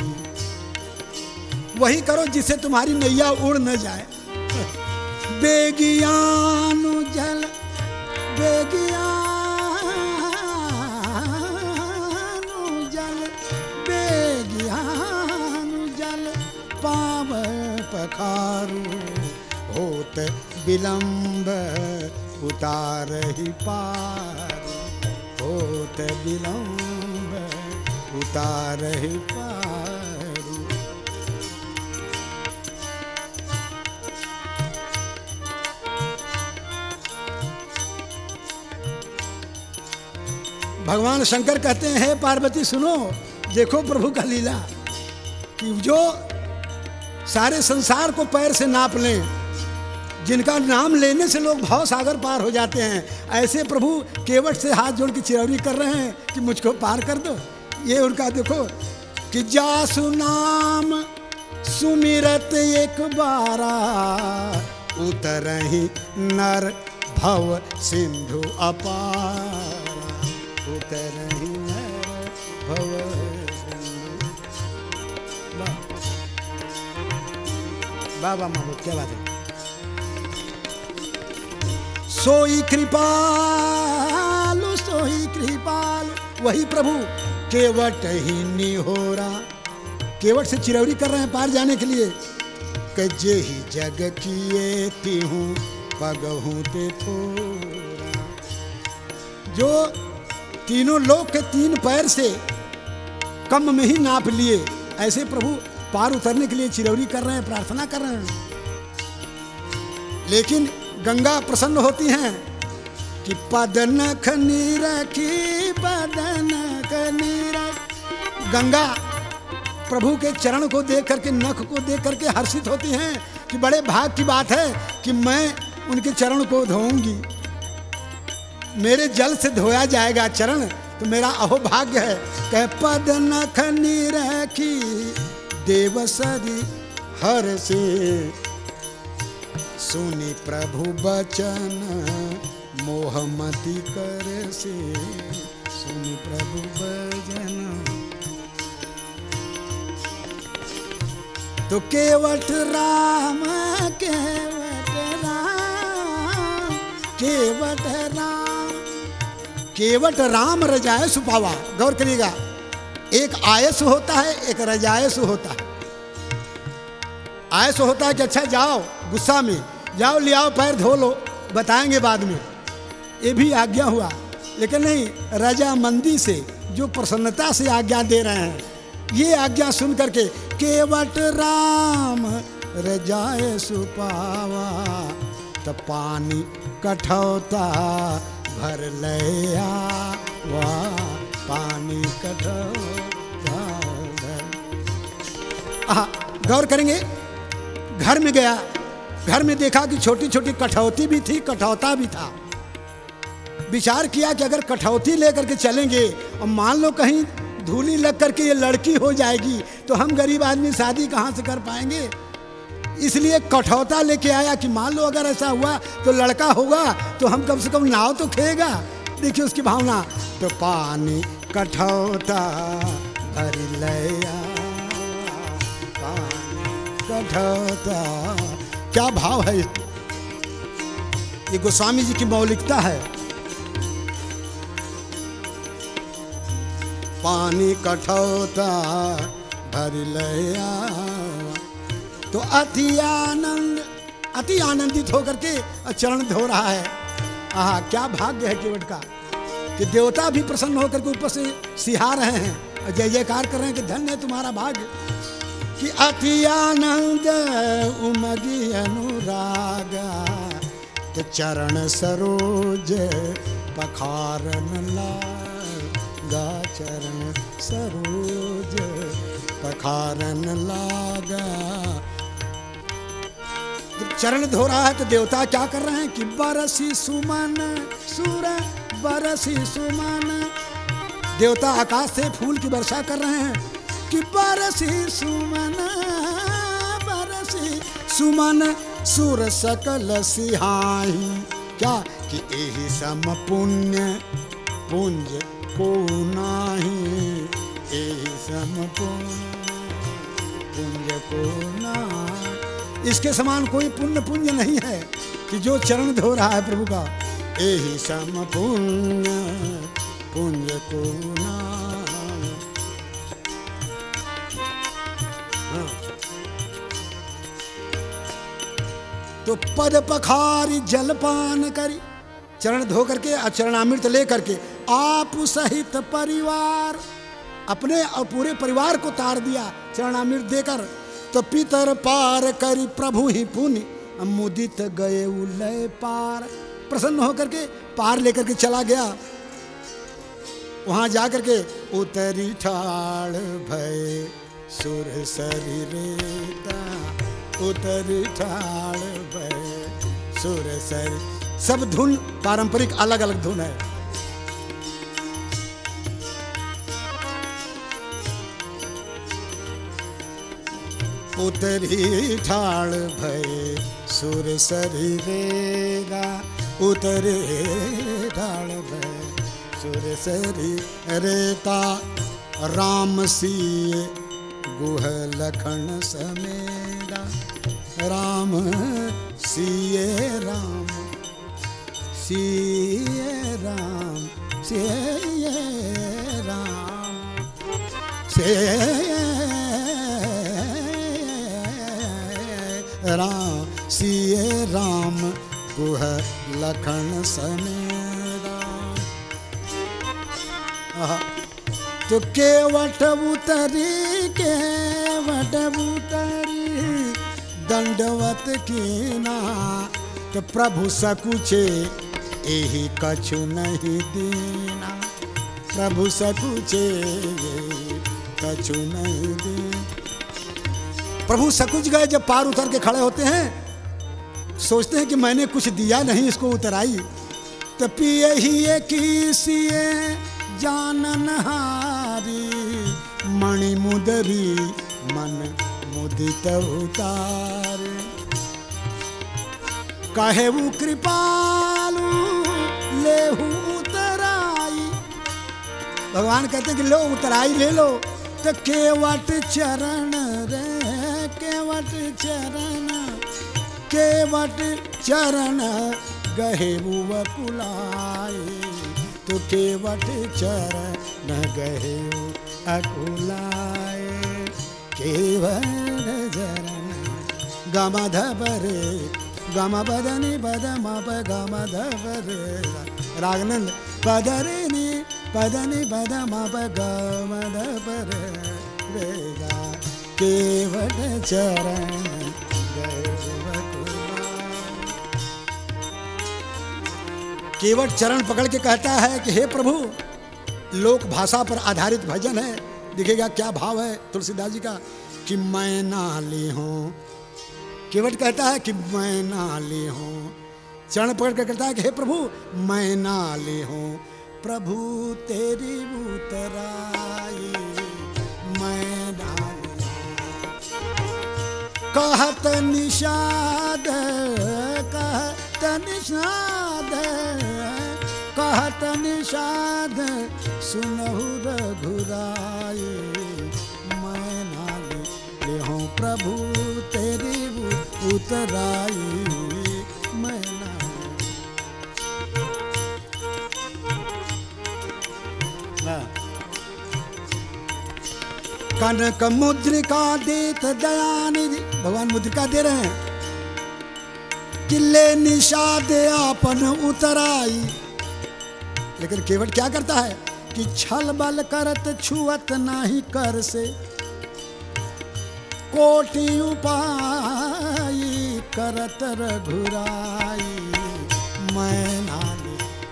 वही करो जिसे तुम्हारी नैया उड़ न जाए। बेगियानु जल बेगियानु जल, बेगियानु पाव पखारू होत विलंब उतार ही पार। होत विलंब उतार पारू। भगवान शंकर कहते हे पार्वती, सुनो, देखो प्रभु का लीला, कि जो सारे संसार को पैर से नाप लें, जिनका नाम लेने से लोग भाव सागर पार हो जाते हैं ऐसे प्रभु केवट से हाथ जोड़ के चिरौरी कर रहे हैं कि मुझको पार कर दो। ये उनका देखो, कि जासु नाम सुमिरत एक बारा उतर ही नर भव सिंधु अपार। उतर ही नर भव वाह महमूद क्या बात है? सोई कृपालु सोई कृपालु। वही प्रभु, केवट ही निहोरा। केवट से चिरौरी कर रहे हैं पार जाने के लिए। कि जे ही जग किए तिहूँ पगहूँ ते थोड़ा जो तीनों लोग के तीन पैर से कम में ही नाप लिए, ऐसे प्रभु पार उतरने के लिए चिरौरी कर रहे हैं, प्रार्थना कर रहे हैं। लेकिन गंगा प्रसन्न होती हैं कि पदन खनीर की पदन खनीर। गंगा प्रभु के चरण को देख करके, नख को देख करके हर्षित होती हैं कि बड़े भाग की बात है कि मैं उनके चरण को धोऊँगी। मेरे जल से धोया जाएगा चरण तो मेरा अहोभाग्य है। कह पद नख की देव सरी हर से सुनी प्रभु बचन मोहमती कर से। सुनी प्रभु बचन तो केवट राम केवट राम केवट राम। केवट राम रजाय सुपावा गौर करिएगा। एक आयस होता है, एक रजायस होता है। आयस होता है कि अच्छा जाओ। गुस्सा में, जाओ, ले आओ, पैर धो लो, बताएँगे बाद में। ये भी आज्ञा हुआ। लेकिन नहीं रजामंदी से, जो प्रसन्नता से आज्ञा दे रहे हैं, ये आज्ञा सुन करके, केवट राम, रजाए सुपावा तो पानी कठौता, भर लया वाह पानी कठौता गौर करेंगे, घर में गया। घर में देखा कि छोटी छोटी कठौती भी थी, कठौता भी था। विचार किया कि अगर कठौती लेकर के चलेंगे और मान लो कहीं धूली लग करके ये लड़की हो जाएगी तो हम गरीब आदमी शादी कहाँ से कर पाएँगे? इसलिए कठौता लेके आया कि मान लो अगर ऐसा हुआ तो लड़का होगा तो हम कम से कम नाव तो खेगा देखिए उसकी भावना तो पानी कठौता भर लया पानी कठौता क्या भाव है ये? गोस्वामी जी की मौलिकता है। पानी कठौता भर लया तो अति आनंद, अति आनंदित होकर के चरण धो रहा है। आहा, क्या भाग्य है केवट का कि देवता भी प्रसन्न होकर के ऊपर से सिहा रहे हैं। जय जयकार कर रहे हैं कि धन्य है तुम्हारा भाग्य। कि अति आनंद उमगी अनुरागा। तो चरण सरोज पखारन लागा चरण सरोज पखारन लागा चरण धो रहा है तो देवता क्या कर रहे हैं कि बरसी सुमन, सूर बरसी सुमन। देवता आकाश से फूल की वर्षा कर रहे हैं। कि बरसी सुमन बरसी सुमन, सुर सकल सिहाही क्या कि यही सम पुण्य, पुंज को नाही। यही सम पुण्य, पुंज को नाही। इसके समान कोई पुण्य पुंज नहीं है कि जो चरण धो रहा है प्रभु का। यही सम पुण्य, पुंज को नाही। तो पद पखारी जलपान करी। चरण धो करके चरणामृत ले करके आप सहित परिवार, अपने और पूरे परिवार को तार दिया, चरणामृत देकर। तो पितर पार करी प्रभु ही पुण्य मुदित गए उलय पार। प्रसन्न होकर के पार लेकर के चला गया। वहाँ जाकर के उतरी ठाड़ भय सुर शरीरेता उतरी सुर शरीर सब धुन, पारंपरिक अलग अलग धुन है। उतरी ठाड़ भय, सुर शरीरेगा उतरे ढाल भय, सुर शरी रेता। राम सी गुह लखन समेरा राम, सिए राम सिए राम सिए राम से राम, सिए राम, गुह लखन आहा। तो केवट उतरी केवट उतरी दंडवत कीना तो प्रभु सकुचे यही कछु नहीं दीना। प्रभु सकुचे कछु नहीं दीना। प्रभु सकुच गए जब पार उतर के खड़े होते हैं, सोचते हैं कि मैंने कुछ दिया नहीं, इसको उतराई। तो पिए ही किसिए जानन हारी मणि मुदरी मन मुदित उतार। कहे कृपालु, लेहू उतराई। भगवान कहते कि लो, उतराई ले लो। तो केवट चरण रे, केवट चरण केवट चरण गहे वकुलाए तो केवट चरण गहे अकुलाए केवट चरण गम धबरे, गम बदनी बद मप गम धबरे। रागनंद, पदरिनी, पदनी पद मप गम धबरे। रेगा केवट चरण केवट चरण पकड़ के कहता है कि हे प्रभु, लोक भाषा पर आधारित भजन है। दिखेगा, क्या भाव है तुलसीदास जी का? कि मैं नाली हूँ। केवट कहता है कि मैं नाली हूँ। चरण पकड़ कर कहता है कि, हे प्रभु, मैं नाली हूँ। प्रभु, तेरी उतराई, मैं नाली कहत निषाद कहत निषाद कहत निषाद, सुनहु रघुराए मैं ले प्रभु तेरी उतराई। हाँ। कनक मुद्रिका देत दयानिधि, भगवान मुद्रिका दे रहे हैं। किले निषाद आपन उतराई। लेकिन केवट क्या करता है कि छल बल करत छुअत नाही कर से। कोटि उपाय करत रघुराई। मैं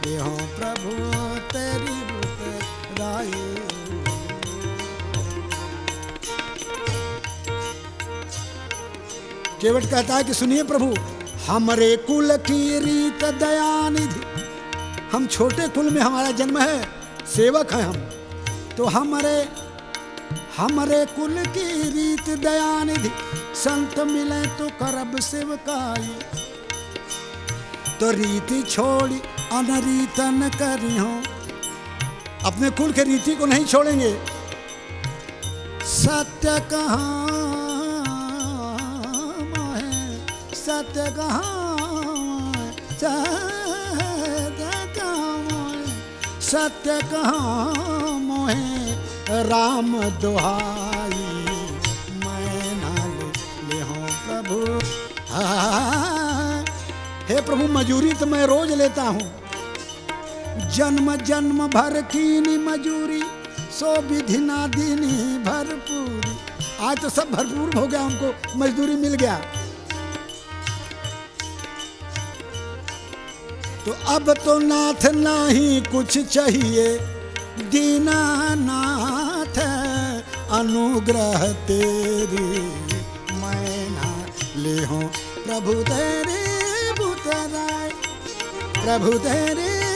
देहो प्रभु, तेरी उतराई केवट कहता है कि सुनिए प्रभु, हमरे कुल की रीत दयानिधि। हम छोटे कुल में हमारा जन्म है, सेवक हैं हम। तो हमारे हमारे कुल की रीत दयानिधि, संत मिले तो करब सेवकाई। तो रीति छोड़ी, अनरीतन करी हो। अपने कुल के रीति को नहीं छोड़ेंगे। सत्य कहाँ सत्य कहाँ सत्य कहाँ सत्य कहाँ मोहे? राम दुहाई, मैं नाल ले हूँ प्रभु हाँ मजूरी तो मैं रोज लेता हूँ। जन्म जन्म भर कीनी मजूरी, सो विधि ना दीनी भरपूरी। आज तो सब भरपूर हो गया, हमको मजदूरी मिल गया। तो अब तो नाथ ना ही कुछ चाहिए। दीना नाथ, अनुग्रह तेरी मैं ना ले हूँ। प्रभु तेरे बुतराय प्रभु तेरे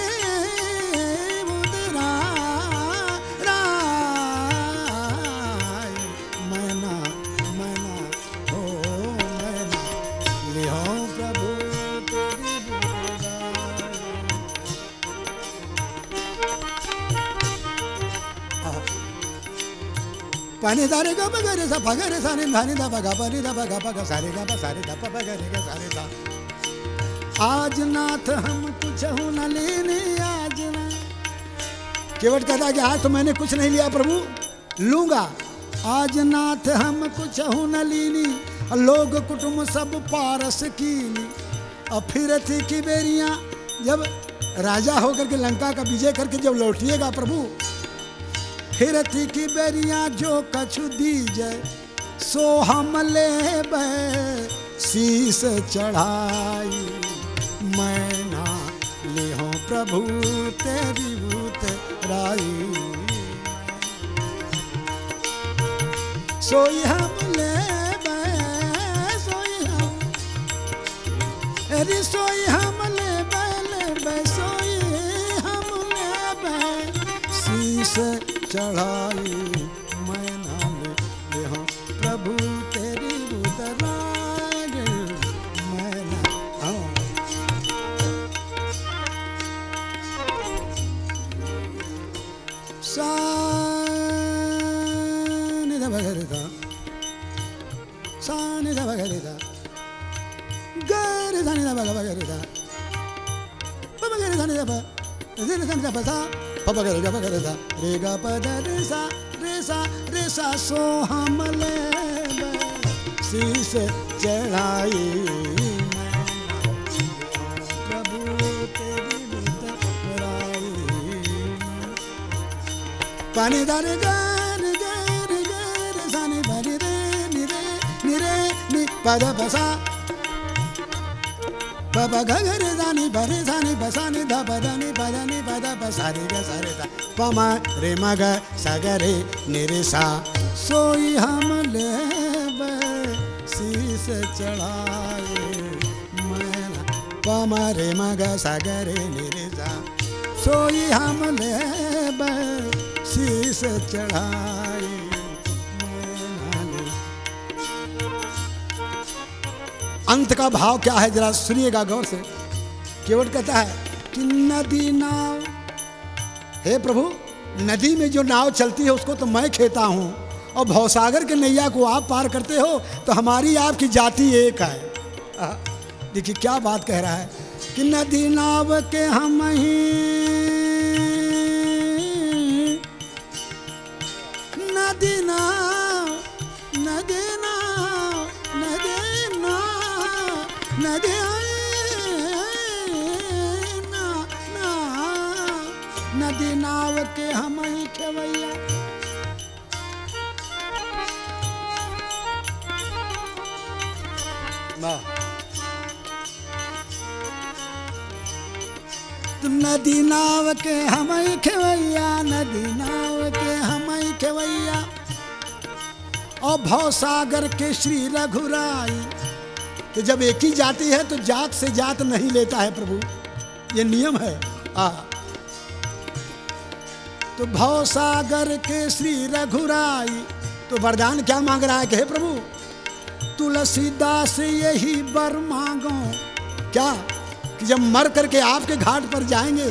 पानी सारे गा पगरे सा पगरे सारे धानी दा पगा पानी दा पगा पगा सारे गा पा सारे दा पगरे गा सारे दा। आज नाथ हम कुछ हो न लेने, आज ना। केवट कहता कि आज तो मैंने कुछ नहीं लिया प्रभु, लूँगा। आज नाथ हम कुछ हो न लीनी, लोग कुटुंब सब पारस कीनी। और फिर थी की बेरियाँ, जब राजा होकर के लंका का विजय करके जब लौटिएगा प्रभु फिर थी की बेरियाँ जो कछु दीजे, सो हम ले शीस चढ़ाई। मैं ना ले प्रभु तेरी भूत राई। सोई हम ले सोई हम अरे सोई हम ले ले सोई हम ले शीस चढ़ाई। मैं नाम प्रभु तेरी बुतराग मैं ना हाँ। सा भगरिता सा नि ध भगरिता ग रे धा नि भग भगरिता प भगरि धा नि ध प रे रे सा ग भगरि धा रे ग प रे सा रे सा रे सा सो हम ले शीस चढ़ाई पानी दारे गार गार गार सानी भरी रे नि रे नि रे नि पद बसा बाबा गगरे जानी, भरे जानी, बसानी ध पदनी पदनी पद बसारे ग सारे दा। पमा रे मग, सगरे निरे सा सोई हम ले शीस चढ़ाए मैं पमा रे मग, सगरे निरे सा सोई हम ले शीस चढ़ाए अंत का भाव क्या है? जरा सुनिएगा गौर से। केवट कहता है कि नदी नाव। हे प्रभु, नदी में जो नाव चलती है, उसको तो मैं खेता हूँ। और भवसागर के नैया को आप पार करते हो तो हमारी आपकी जाति एक है। देखिए क्या बात कह रहा है। कि नदी नाव के हम ही नदी नाव के हम खेवैया नदी नाव के हम खेवैया और भव सागर के श्री रघुराई तो जब एक ही जाति है तो जात से जात नहीं लेता है प्रभु। ये नियम है? आ। तो भव सागर के श्री रघुराई तो वरदान क्या मांग रहा है? कि हे प्रभु, तुलसीदास यही वर मांगो। क्या? जब मर करके आपके घाट पर जाएँगे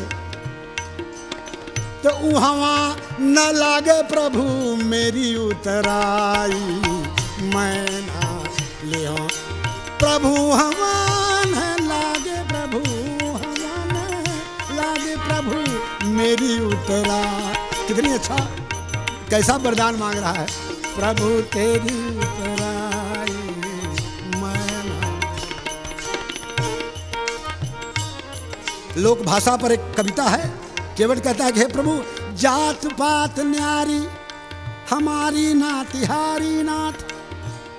तो वहाँ न लागे प्रभु मेरी उतराई। मैं ना ले प्रभु हमान लागे प्रभु हमान लागे प्रभु मेरी उतरा कितनी अच्छा कैसा वरदान मांग रहा है। प्रभु तेरी उतराई। लोक भाषा पर एक कविता है। केवट कहता है कि, हे प्रभु, जात, पात, न्यारी, हमारी नातिहारी नाथ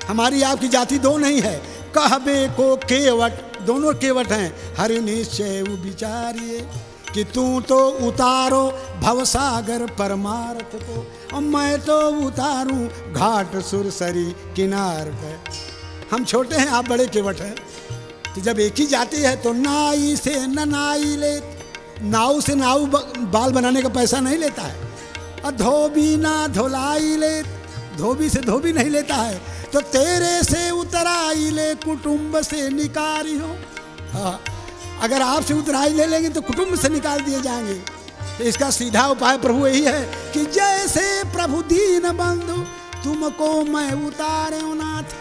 हमारी आपकी जाति दो नहीं है। कहबे को केवट, दोनों केवट हैं। हरि निश्चय विचारिए कि तू तो उतारो भवसागर परमार्थ को। और मैं तो उतारूं घाट सुरसरी किनार पे। हम छोटे हैं, आप बड़े केवट हैं। तो जब एक ही जाति है तो नाई से न नाई ले नाव से नाव बाल बनाने का पैसा नहीं लेता है। और धोबी ना धोलाई ले धोबी से धोबी नहीं लेता है। तो तेरे से उतराई ले, कुटुंब से निकारी हो। हाँ अगर आपसे उतराई ले लेंगे तो कुटुंब से निकाल दिए जाएँगे। तो इसका सीधा उपाय प्रभु यही है कि जैसे प्रभु दीन बंधु, तुमको मैं उतारे नाथ।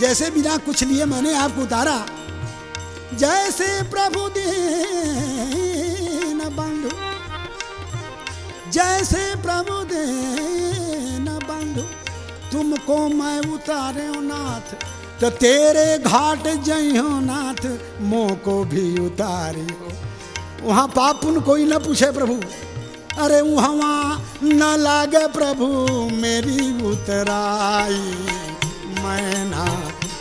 जैसे बिना कुछ लिए मैंने आपको उतारा। जैसे प्रभु दीन बंधु। जैसे प्रभु दीन बंधु। तुमको मैं उतारे नाथ तो तेरे घाट जई हो नाथ, मोह को भी उतारी हो वहाँ पाप पुण्य कोई न पूछे प्रभु। अरे वहाँ न लागे प्रभु मेरी उतराई। मैं ना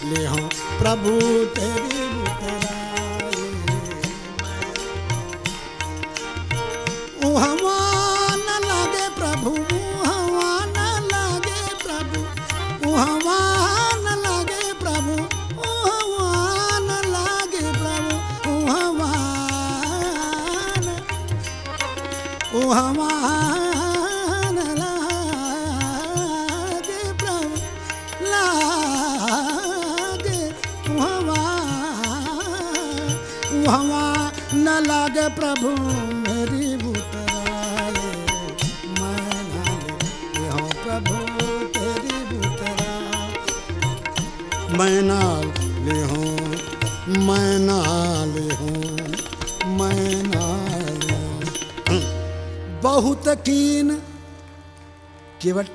ले हूँ। प्रभु तेरी वहाँ न लागे प्रभु वहाँ न लागे प्रभु वहाँ न लागे प्रभु वहाँ न लागे प्रभु वहाँ न वहाँ न लागे प्रभु, मेरी बुतराए। मैं ना ले हूँ प्रभु, तेरी मैं ना ले हूँ, मैं ना ले हूँ, मैं ना ले हूँ बहुत कीन केवल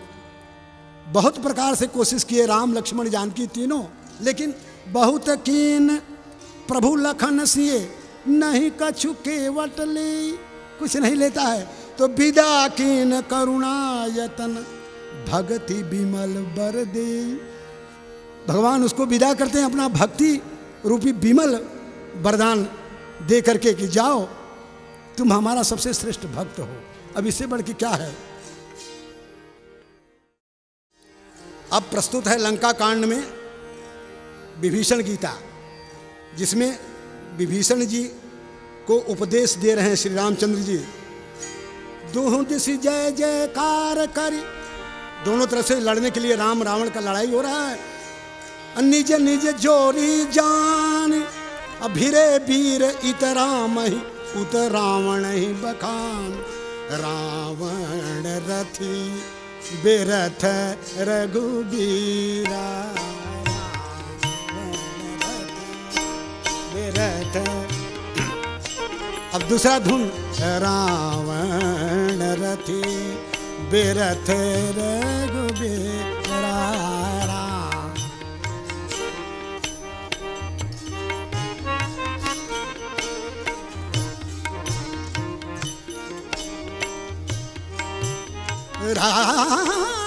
बहुत प्रकार से कोशिश किए राम, लक्ष्मण, जानकी तीनों, लेकिन बहुत कीन प्रभु लखन सिए नहीं कछु केवट ले। कुछ नहीं लेता है। तो विदा कीन करुणा यतन, भगति विमल बर दे। भगवान उसको विदा करते हैं अपना भक्ति रूपी विमल वरदान दे करके कि जाओ, तुम हमारा सबसे श्रेष्ठ भक्त हो। अब इससे बढ़ के क्या है? अब प्रस्तुत है लंका कांड में विभीषण गीता। जिसमें विभीषण जी को उपदेश दे रहे हैं श्री रामचंद्र जी। दोहों दिश जय जयकार कर। दोनों तरफ़ से लड़ने के लिए राम रावण का लड़ाई हो रहा है। निज निज जोरी जान, अभिरे वीर इत राम ही उत रावण ही बखान। रावण रथी, बेरथ रघुबीरा। अब दूसरा धुन रावण रथी बेरथ रघुबीरा। राम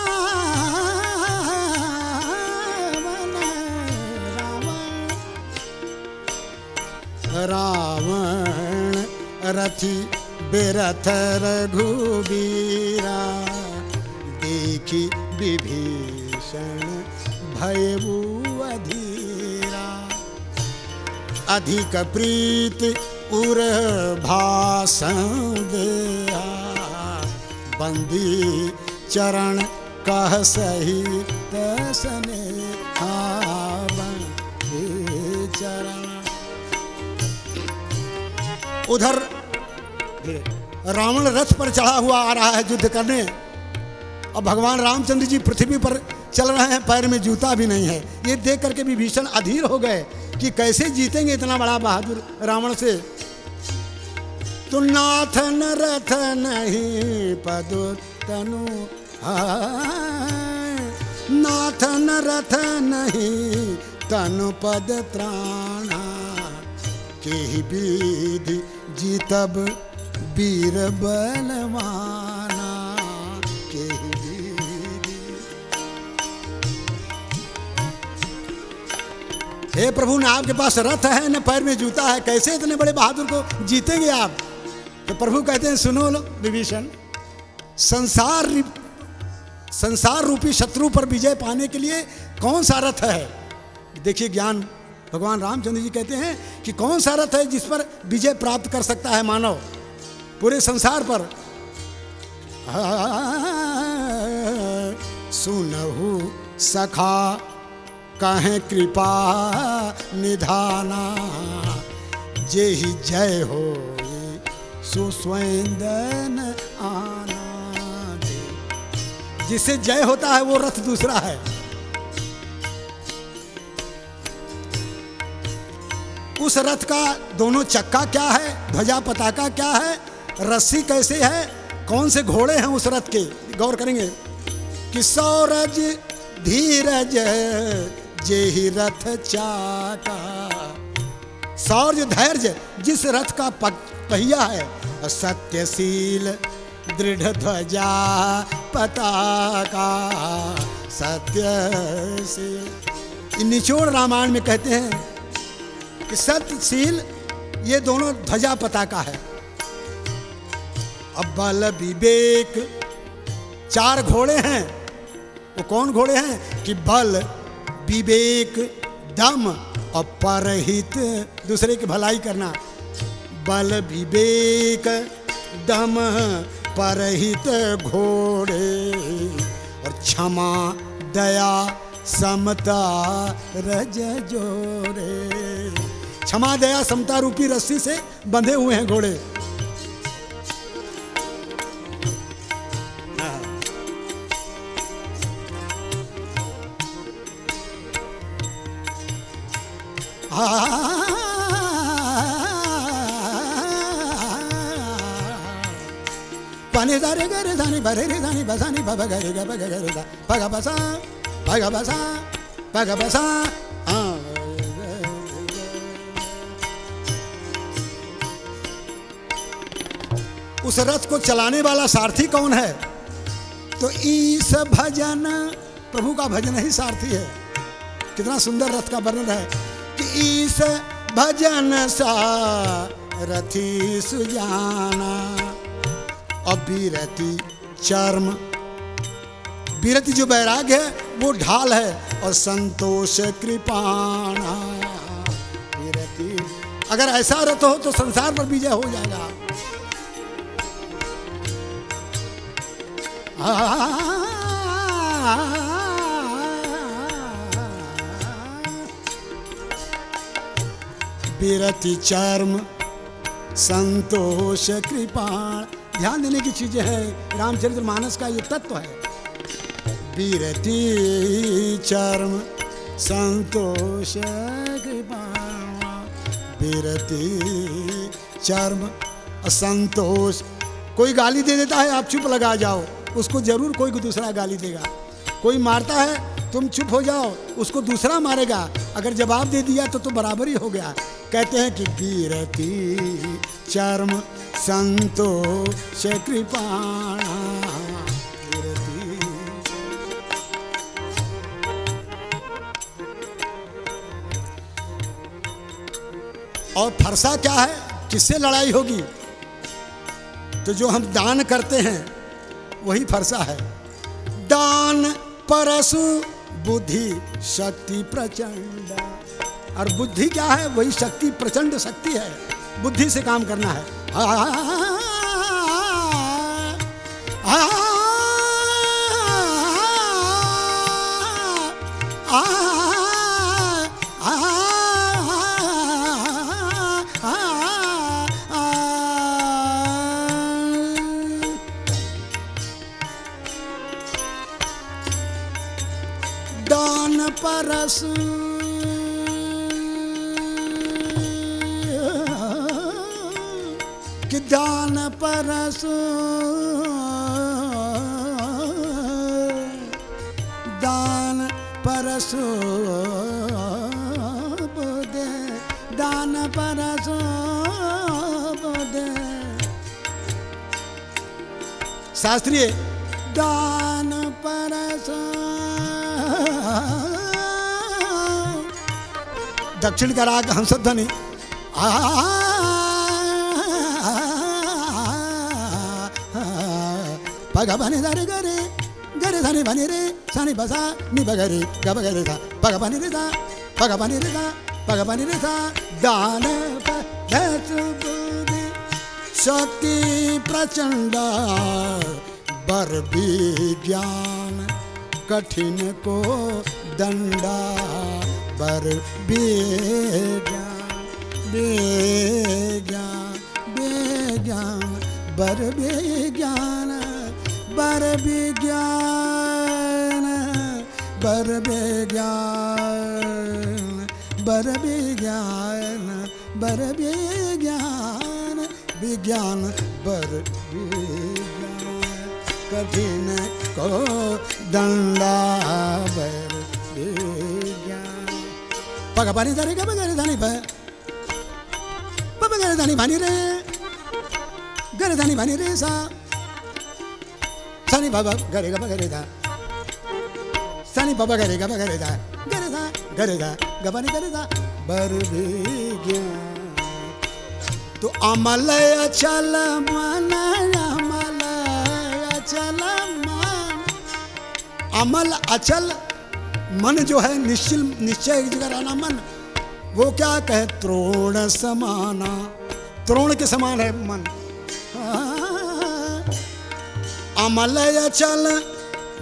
रावण रथी बेरथ रघुबीरा। देखी विभीषण भयबू अधीरा। अधिक प्रीत उर भाषण बंदी चरण कह सही तसने चरण उधर रावण रथ पर चढ़ा हुआ आ रहा है युद्ध करने। और भगवान रामचंद्र जी पृथ्वी पर चल रहे हैं, पैर में जूता भी नहीं है। ये देख करके भी भीषण अधीर हो गए कि कैसे जीतेंगे इतना बड़ा बहादुर रावण से। तो नाथ न रथ नहीं पदु तनु नाथ न रथ नहीं, तनु पद त्राणा, के ही विधि जीतब वीर बलवाना के हे प्रभु, न आपके पास रथ है, न पैर में जूता है, कैसे इतने बड़े बहादुर को जीतेंगे आप? तो प्रभु कहते हैं, सुनो लो, विभीषण, संसार संसार रूपी शत्रु पर विजय पाने के लिए कौन सा रथ है? देखिए, ज्ञान भगवान रामचंद्र जी कहते हैं कि कौन सा रथ है जिस पर विजय प्राप्त कर सकता है मानव? पूरे संसार पर। सुनहु सखा, कहें कृपा निधाना जे ही जय हो सुस्वैंदन आना दे। जिससे जय होता है, वो रथ दूसरा है। उस रथ का दोनों चक्का क्या है? ध्वजा पताका क्या है? रस्सी कैसे है? कौन से घोड़े हैं उस रथ के? गौर करेंगे। कि सौरज धीरज, जे ही रथ चाका। सौर्य धैर्य, जिस रथ का पहिया है, सत्यशील दृढ़ ध्वजा पताका। सत्यशील। निचोड़ रामायण में कहते हैं कि सत्यशील, ये दोनों ध्वजा पताका है। अब बल विवेक, चार घोड़े हैं। वो कौन घोड़े हैं? कि बल विवेक, दम और परहित, दूसरे की भलाई करना। बल विवेक, दम, परहित घोड़े। और क्षमा, दया, समता रज जोड़े क्षमा, दया, समता रूपी रस्सी से बंधे हुए हैं घोड़े। पानी दारे गरे धानी, भरे रे धानी, बसानी बब गरे गब गरे दा बसा पग बसा पग बसा। उस रथ को चलाने वाला सारथी कौन है? तो ईस भजन, प्रभु का भजन ही सारथी है। कितना सुंदर रथ का वर्णन है कि ईस भजन सा रथी सुजाना और बीरति चर्म। बीरति जो वैराग्य है, वो ढाल है और संतोष कृपाणा। अगर ऐसा रथ हो तो संसार पर विजय हो जाएगा। बिरति चर्म, संतोष कृपाण ध्यान देने की चीज़ें हैं। रामचरित्र मानस का ये तत्व है। बिरति चर्म, संतोष कृपाण बिरति चर्म, असंतोष। कोई गाली दे देता है, आप चुप लगा जाओ। उसको ज़रूर कोई दूसरा गाली देगा। कोई मारता है, तुम चुप हो जाओ, उसको दूसरा मारेगा। अगर जवाब दे दिया तो तो बराबर ही हो गया। कहते हैं कि वीरती चर्म, संतोष कृपाणा और फरसा क्या है? किससे लड़ाई होगी? तो जो हम दान करते हैं वही फरसा है। दान परसु बुद्धि शक्ति प्रचंड। और बुद्धि क्या है? वही शक्ति प्रचंड शक्ति है। बुद्धि से काम करना है। हा हा आ, पास कि दान परस दान परस बोधे दान परस बोधे शास्त्रीय दान दक्षिण का राग हंसध्वनि पग बने दरे गरे गरे धनी बने रे सनी बसा नि बगरे गब गरे था पग बने रे था पग बने रे था पग बने रे था दान शक्ति प्रचंड बर विज्ञान कठिन को दंडा बर विज्ञान विज्ञान विज्ञान बर विज्ञान बर विज्ञान बर विज्ञान बर विज्ञान बर विज्ञान विज्ञान बर विज्ञान कठिन को दंडा बर पग पानी धरे गब गरे धानी प? पग गरे धानी भानी रे। गरे धानी भानी रे सा। सनी बाबा गरे गब गरे धा सनी बाबा गरे गब गरे धा गरे धा गरे धा गबानी गरे धा बर विज्ञान तो अमल अचल मन, अमल अचल मन। अमल अचल मन जो है निश्चिल, निश्चय की जगह रहना मन। वो क्या कहे? त्रोण समाना। त्रोण के समान है मन। अमल अचल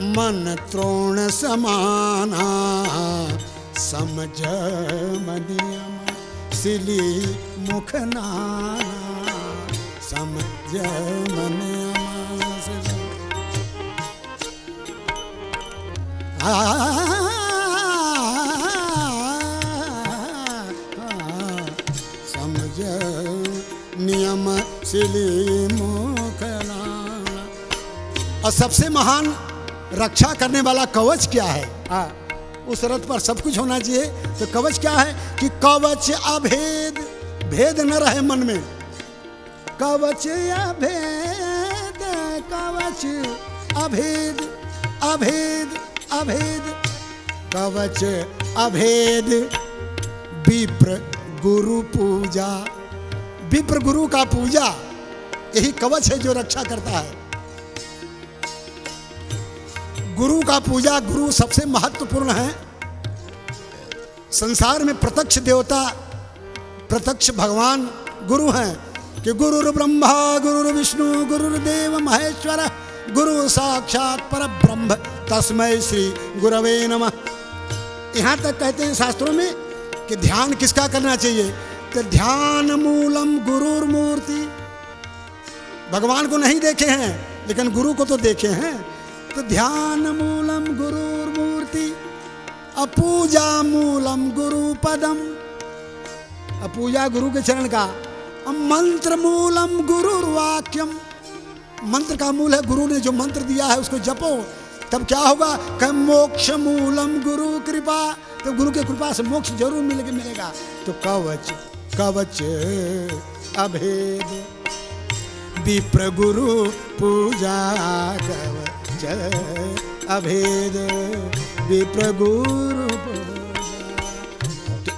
मन त्रोण समाना। समझ मनियम सिली मुख नाना। समझ मनियम सिली समझ नियम सिली और सबसे महान रक्षा करने वाला कवच क्या है? आ, उस रथ पर सब कुछ होना चाहिए। तो कवच क्या है? कि कवच अभेद भेद न रहे मन में। कवच अभेद कवच अभेद अभेद अभेद। कवच अभेद विप्र गुरु पूजा। विप्र गुरु का पूजा, यही कवच है जो रक्षा करता है। गुरु का पूजा, गुरु सबसे महत्वपूर्ण है। संसार में प्रत्यक्ष देवता, प्रत्यक्ष भगवान गुरु हैं कि गुरु ब्रह्मा गुरु विष्णु गुरुदेव महेश्वर, गुरु साक्षात पर ब्रह्म तस्मय श्री गुरवे नमः। यहाँ तक कहते हैं शास्त्रों में कि ध्यान किसका करना चाहिए? ध्यान मूलम गुरुर मूर्ति। भगवान को नहीं देखे हैं, लेकिन गुरु को तो देखे हैं। तो ध्यान मूलम गुरुर मूर्ति, अपूजा मूलम गुरु पदम। अपूजा गुरु के चरण का मंत्र मूलम गुरुर वाक्यम। मंत्र का मूल है, गुरु ने जो मंत्र दिया है, उसको जपो। तब क्या होगा? कि मोक्ष मूलम गुरु कृपा। तो गुरु की कृपा से मोक्ष ज़रूर मिलेगा। तो कवच कवच अभेद। विप्र गुरु पूजा कवच अभेद। विप्र गुरु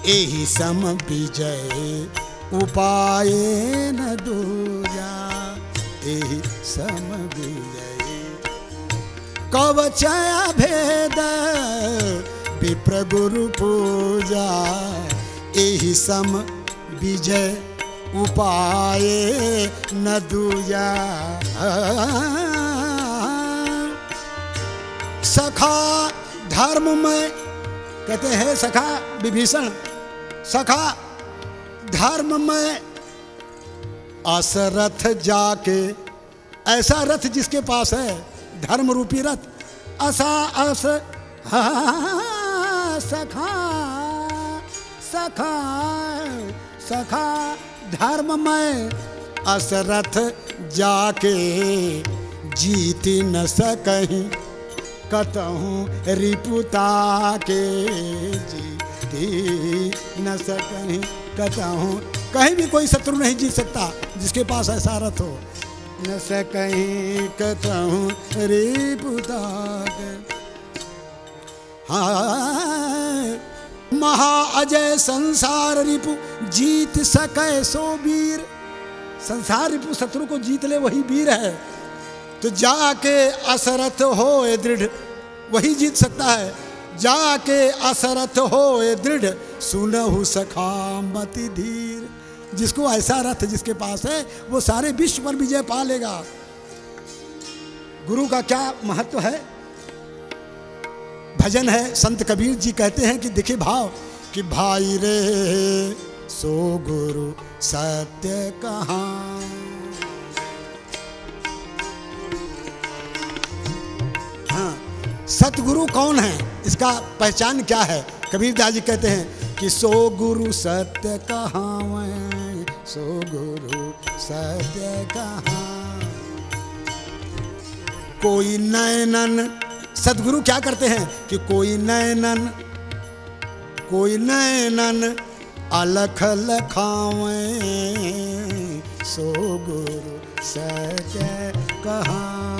यही सम विजय उपाय न दूजा। यही सम विजय कवच अभेद। विप्र गुरु पूजा यही सम विजय उपाय न दूजा सखा धर्म में कहते हैं सखा विभीषण सखा धर्म में असरथ जाके ऐसा रथ जिसके पास है धर्म रूपी रथ असा अस हा, सखा सखा सखा धर्म में असरथ जाके जीती न सकहीं। कतहूँ रिपुता के जीती न सकहीं। कतहूँ कहीं भी कोई शत्रु नहीं जीत सकता, जिसके पास ऐसा रथ हो। न सकहीं, कतहूँ रिपुताक हाँ महा अजय संसार रिपु, जीत सके सो वीर। संसार रिपु शत्रु को जीत ले वही वीर है। तो जाके असरथ हो दृढ़, वही जीत सकता है। जाके असरथ हो दृढ़, सुनहु सखा मति धीर। जिसको ऐसा रथ जिसके पास है, वो सारे विश्व पर विजय पा लेगा। गुरु का क्या महत्व है? भजन है। संत कबीर जी कहते हैं कि देखिए भाव, कि भाई रे, सो गुरु सत्य कहा। हाँ सतगुरु कौन है? इसका पहचान क्या है? कबीर दास जी कहते हैं कि सो गुरु सत्य कहाँ, सो गुरु सत्य कहाँ। कोई नयनन सदगुरु क्या करते हैं कि कोई नयनन कोई नयनन अलख लखावे। सो गुरु सत्य कहाँ।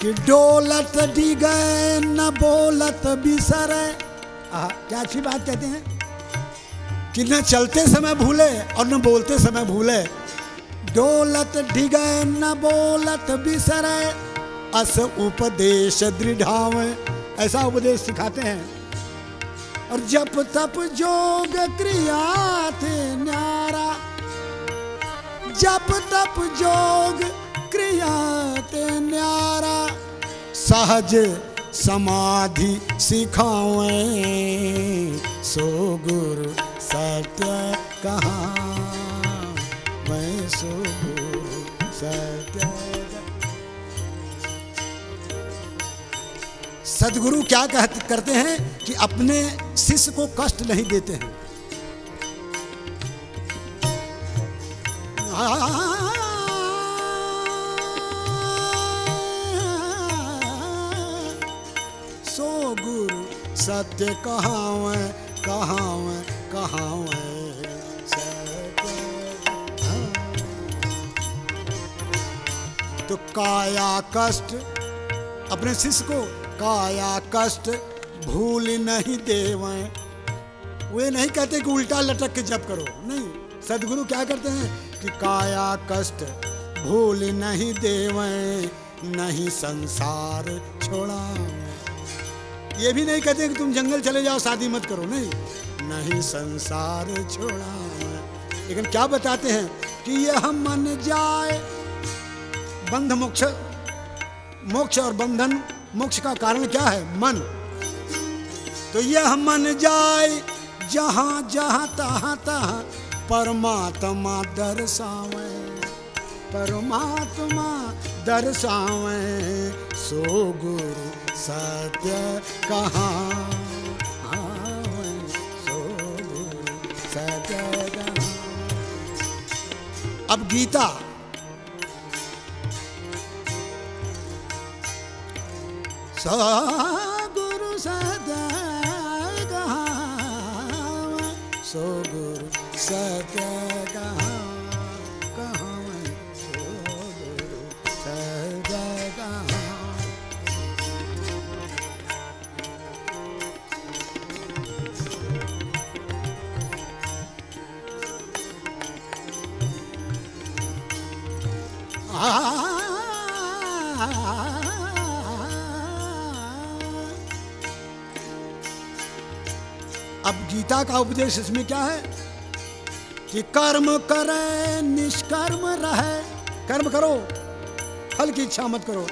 कि डोलत डी गए न बोलत बिसर। क्या अच्छी बात कहते हैं? कि न चलते समय भूले और न बोलते समय भूले। डोलत ढिगे न बोलत बिसरे, अस उपदेश दृढ़ावे। ऐसा उपदेश सिखाते हैं। और जप तप जोग क्रिया थे न्यारा जप तप जोग क्रिया न्यारा सहज समाधि सिखावे, सो गुरु। सत्य कहाँ मैं सो गुरु सत्य सदगुरु क्या कहते करते हैं कि अपने शिष्य को कष्ट नहीं देते हैं सो गुरु सत्य कहाँ कहाँ तो काया कष्ट, अपने शिष्य को काया कष्ट भूल नहीं देवें। वे नहीं कहते कि उल्टा लटक के जप करो, नहीं। सदगुरु क्या करते हैं कि काया कष्ट भूल नहीं देवें, नहीं संसार छोड़ा ये भी नहीं कहते कि तुम जंगल चले जाओ, शादी मत करो, नहीं। नहीं संसार छोड़ा। लेकिन क्या बताते हैं कि यह मन जाए। बंध मोक्ष मोक्ष और बंधन, मोक्ष का कारण क्या है? मन। तो यह मन जाए, जहाँ जहाँ, तहां तहां परमात्मा दर्शावे। परमात्मा दर्शावे। सो गुरु सत्य कहाँ? गुरु अब गीता। सा गुरु सदा सो गुरु सत्य गीता का उपदेश इसमें क्या है? कि कर्म करे, निष्कर्म रहे। कर्म करो, फल की इच्छा मत करो।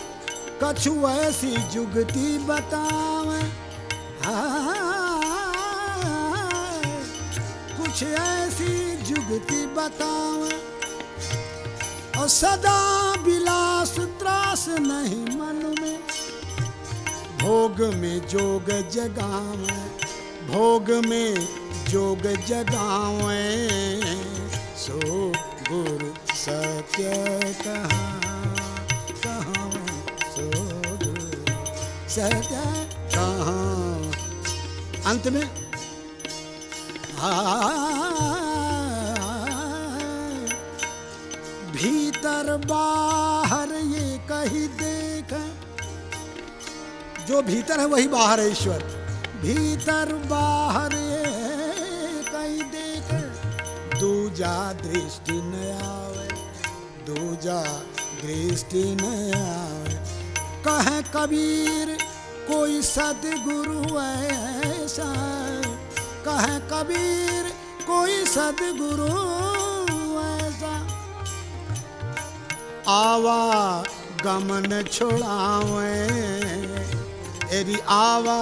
कछु ऐसी जुगती बतावे। कुछ ऐसी जुगती बतावे। और सदा विलास त्रास नहीं मन में। भोग में जोग जगावे। भोग में जोग जगावे, सो गुरु सत्य कहाँ सो गुरु सत्य कहाँ। अंत में भीतर बाहर ये कही देख, जो भीतर है वही बाहर है ईश्वर। भीतर बाहर कई देख, दूजा दृष्टि न आवे, दूजा दृष्टि न आवे। कह कबीर, कोई सदगुरु ऐसा कह कबीर, कोई सदगुरु ऐसा आवा गमन छोड़ावे एरी आवा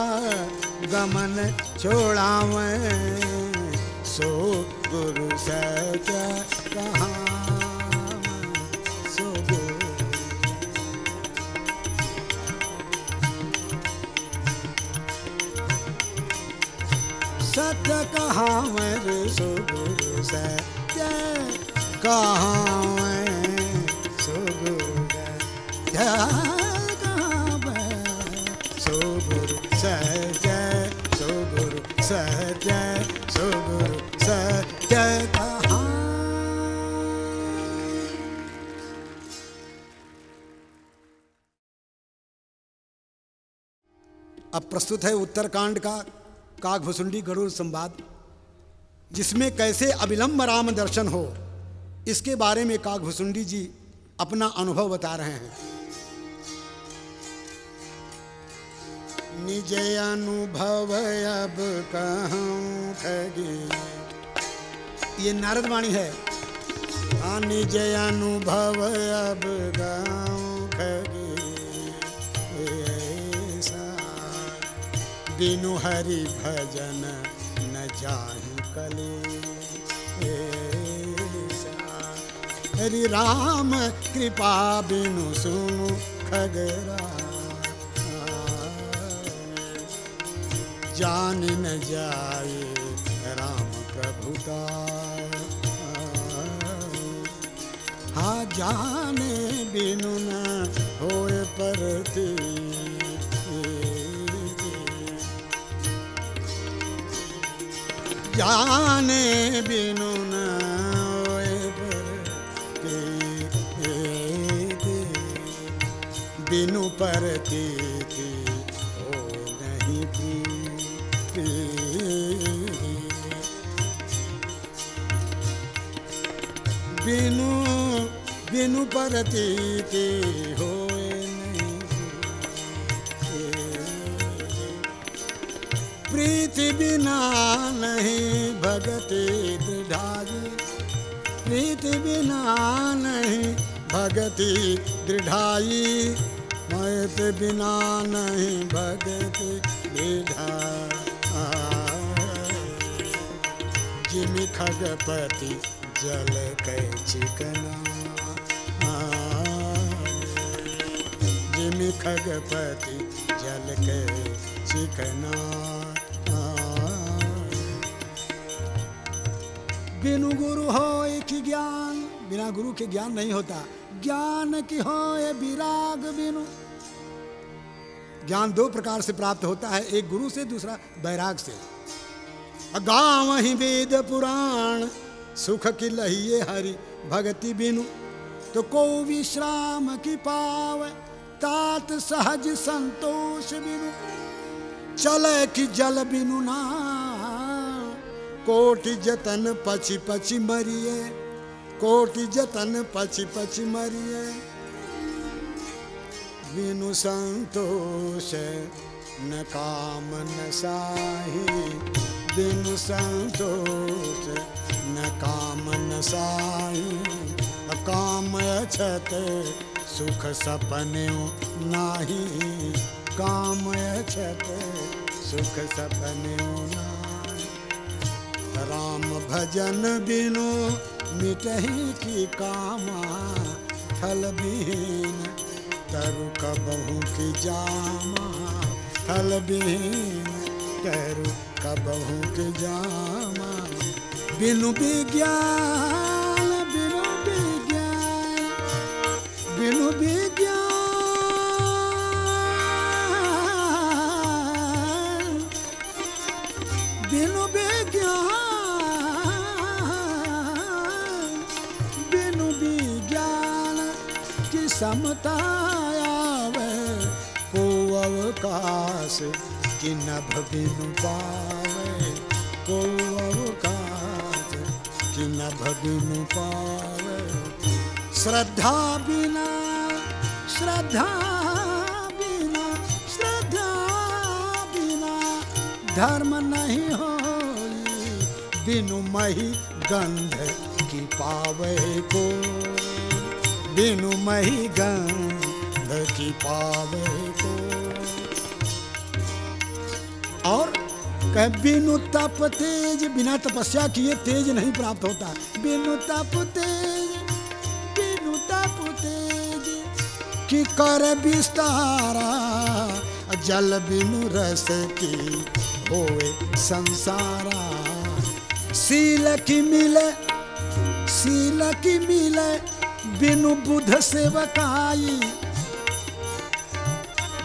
गमन छोड़ावे सो गुरु सच कहा सो गुरु सत्य कहावर सो गुरु सत्य कहावर सो गुरु सत्य। सत्य सो गुरु सत्य अब प्रस्तुत है उत्तरकांड का काकभुसुंडी गरुड़ संवाद, जिसमें कैसे अविलंब राम दर्शन हो, इसके बारे में काकभुसुंडी जी अपना अनुभव बता रहे हैं। निज अनुभव अब कहूँ ये नारद वाणी है। हाँ निज अनुभव अब गाँव खगे हरि भजन न जाहि कले। हरि राम, कृपा बिनु सुनु खगरा। जान न जाए, राम प्रभुता हाँ जाने बिनु न होए परती। जाने बिनु न परती। बिनु परती। बिनु परतीति होए प्रीति बिना नहीं भगति दृढ़ाई प्रीति बिना नहीं भगति दृढ़ाई। मयत बिना नहीं भगति दृढ़ाई। जिमि खगपति जल कै चिकना। जिमि खगपति जल कै चिकना। बिनु गुरु हो कि ज्ञान, बिना गुरु के ज्ञान नहीं होता। ज्ञान की हो ये विराग बिनु। ज्ञान दो प्रकार से प्राप्त होता है, एक गुरु से, दूसरा बैराग से। गाँव ही वेद पुराण, सुख की लहिए हरि भगति बिनु। तो को विश्राम की पाव तात सहज संतोष बिनु, चले कि जल बिनु ना। कोटि जतन पछि पछि मरिए, कोटि जतन पछि पछि मरिए। बिनु संतोष, न काम न साही। बिनु संतोष, न काम न साई काम अछत, सुख सपने नाही। काम अछत, सुख सपने नाही। राम भजन बिनु मिटही की कामा थल बीन तरु कबहू की जामा। थल बिहीन तरु कबहू की जामा। बिनु विज्ञान बिनु विद्या बिनु विद्या बिनु विज्ञान की समता आवे को अवकाश कि नभ बिनु पावे। को अवकाश कि नभ बिनु पावे। श्रद्धा बिना श्रद्धा बिना श्रद्धा बिना धर्म नहीं हो बिनु मही गंध की पावे को, बिनु मही गंध की पावे को। और कह, बिनु तप तेज, बिना तपस्या किए तेज नहीं प्राप्त होता। बिनु तप तेज की कर विस्तारा जल बिनु रस की होए संसारा। सील की मिले, सील की मिले बिनु बुध सेवकाई।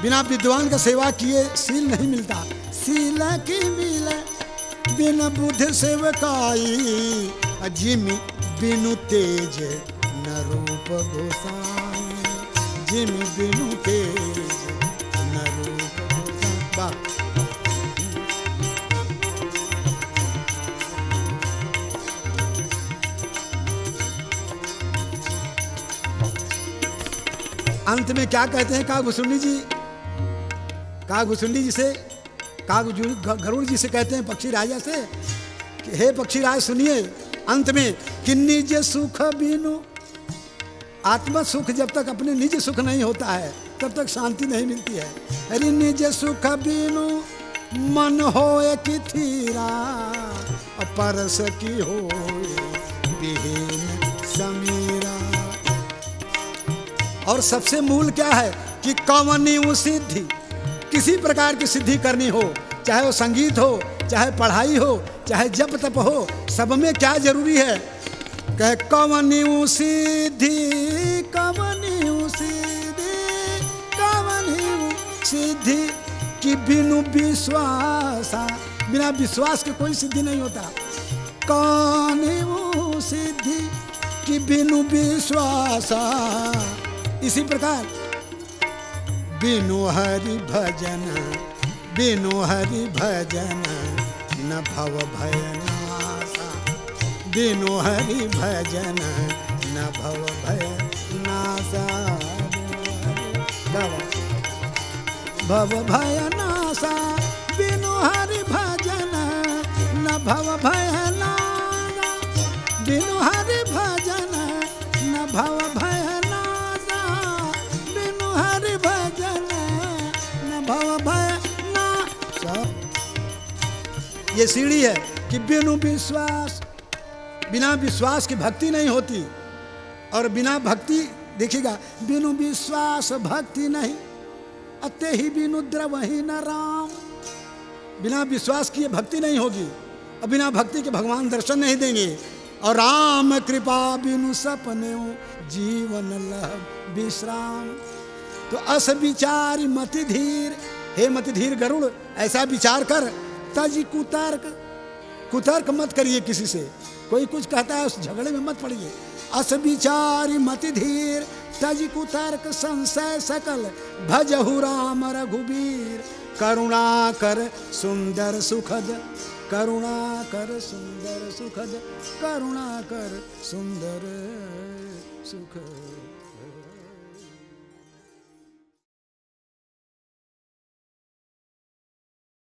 बिना विद्वान का सेवा किए सील नहीं मिलता। सील की मिले बिन बुध सेवकाई, जिमि बिनु तेज रूप गोसाई जिमि बिनु गोसाई अंत में क्या कहते हैं कागभूषुंडी जी? कागभूषुंडी जी से, काग गरुड़ जी से कहते हैं पक्षी राजा से, कि हे पक्षी राज सुनिए, अंत में, किन्नी जे सुख बिनु आत्मा सुख जब तक अपने निज सुख नहीं होता है, तब तक शांति नहीं मिलती है। अरे निज सुख बिनु मन कि थीरा परस की हो समीरा। और सबसे मूल क्या है कि कवनी सिद्धि, किसी प्रकार की सिद्धि करनी हो, चाहे वो संगीत हो, चाहे पढ़ाई हो, चाहे जप तप हो, सब में क्या ज़रूरी है? कह कवनी सिद्धि कवनी सिद्धि कवनी सिद्धि कि बिनु विश्वास। बिना विश्वास के कोई सिद्धि नहीं होता। कौन सिद्धि कि बिनु विश्वास। इसी प्रकार। बिनु हरि भजन, बिनु हरि भजन, न भव भय नासा बिनु हरि भजन न भव भय नासा भव भय नासा बिनु हरि भजन न भव भय नासा बिनु हरि भजन न भव भय नासा बिनु हरि भजन न भव भय नासा ये सीढ़ी है कि बिनु विश्वास बिना विश्वास की भक्ति नहीं होती। और बिना भक्ति, देखिएगा, बिनु विश्वास भक्ति नहीं। अते ही बिनु द्रवही न राम। बिना विश्वास किए भक्ति नहीं होगी। और बिना भक्ति के भगवान दर्शन नहीं देंगे। और राम कृपा बिनु सपने जीवन लह विश्राम। तो अस विचार मति धीर। हे मति धीर गरुड़, ऐसा विचार कर, तज कुतर्क। कुतर्क मत करिए किसी से। कोई कुछ कहता है, उस झगड़े में मत पड़िए। अस विचार मति धीर, तज कुतर्क संशय सकल, भजहु राम रघुबीर। करुणा कर सुंदर सुखद, करुणा कर सुंदर सुखद, करुणा कर सुंदर सुखद।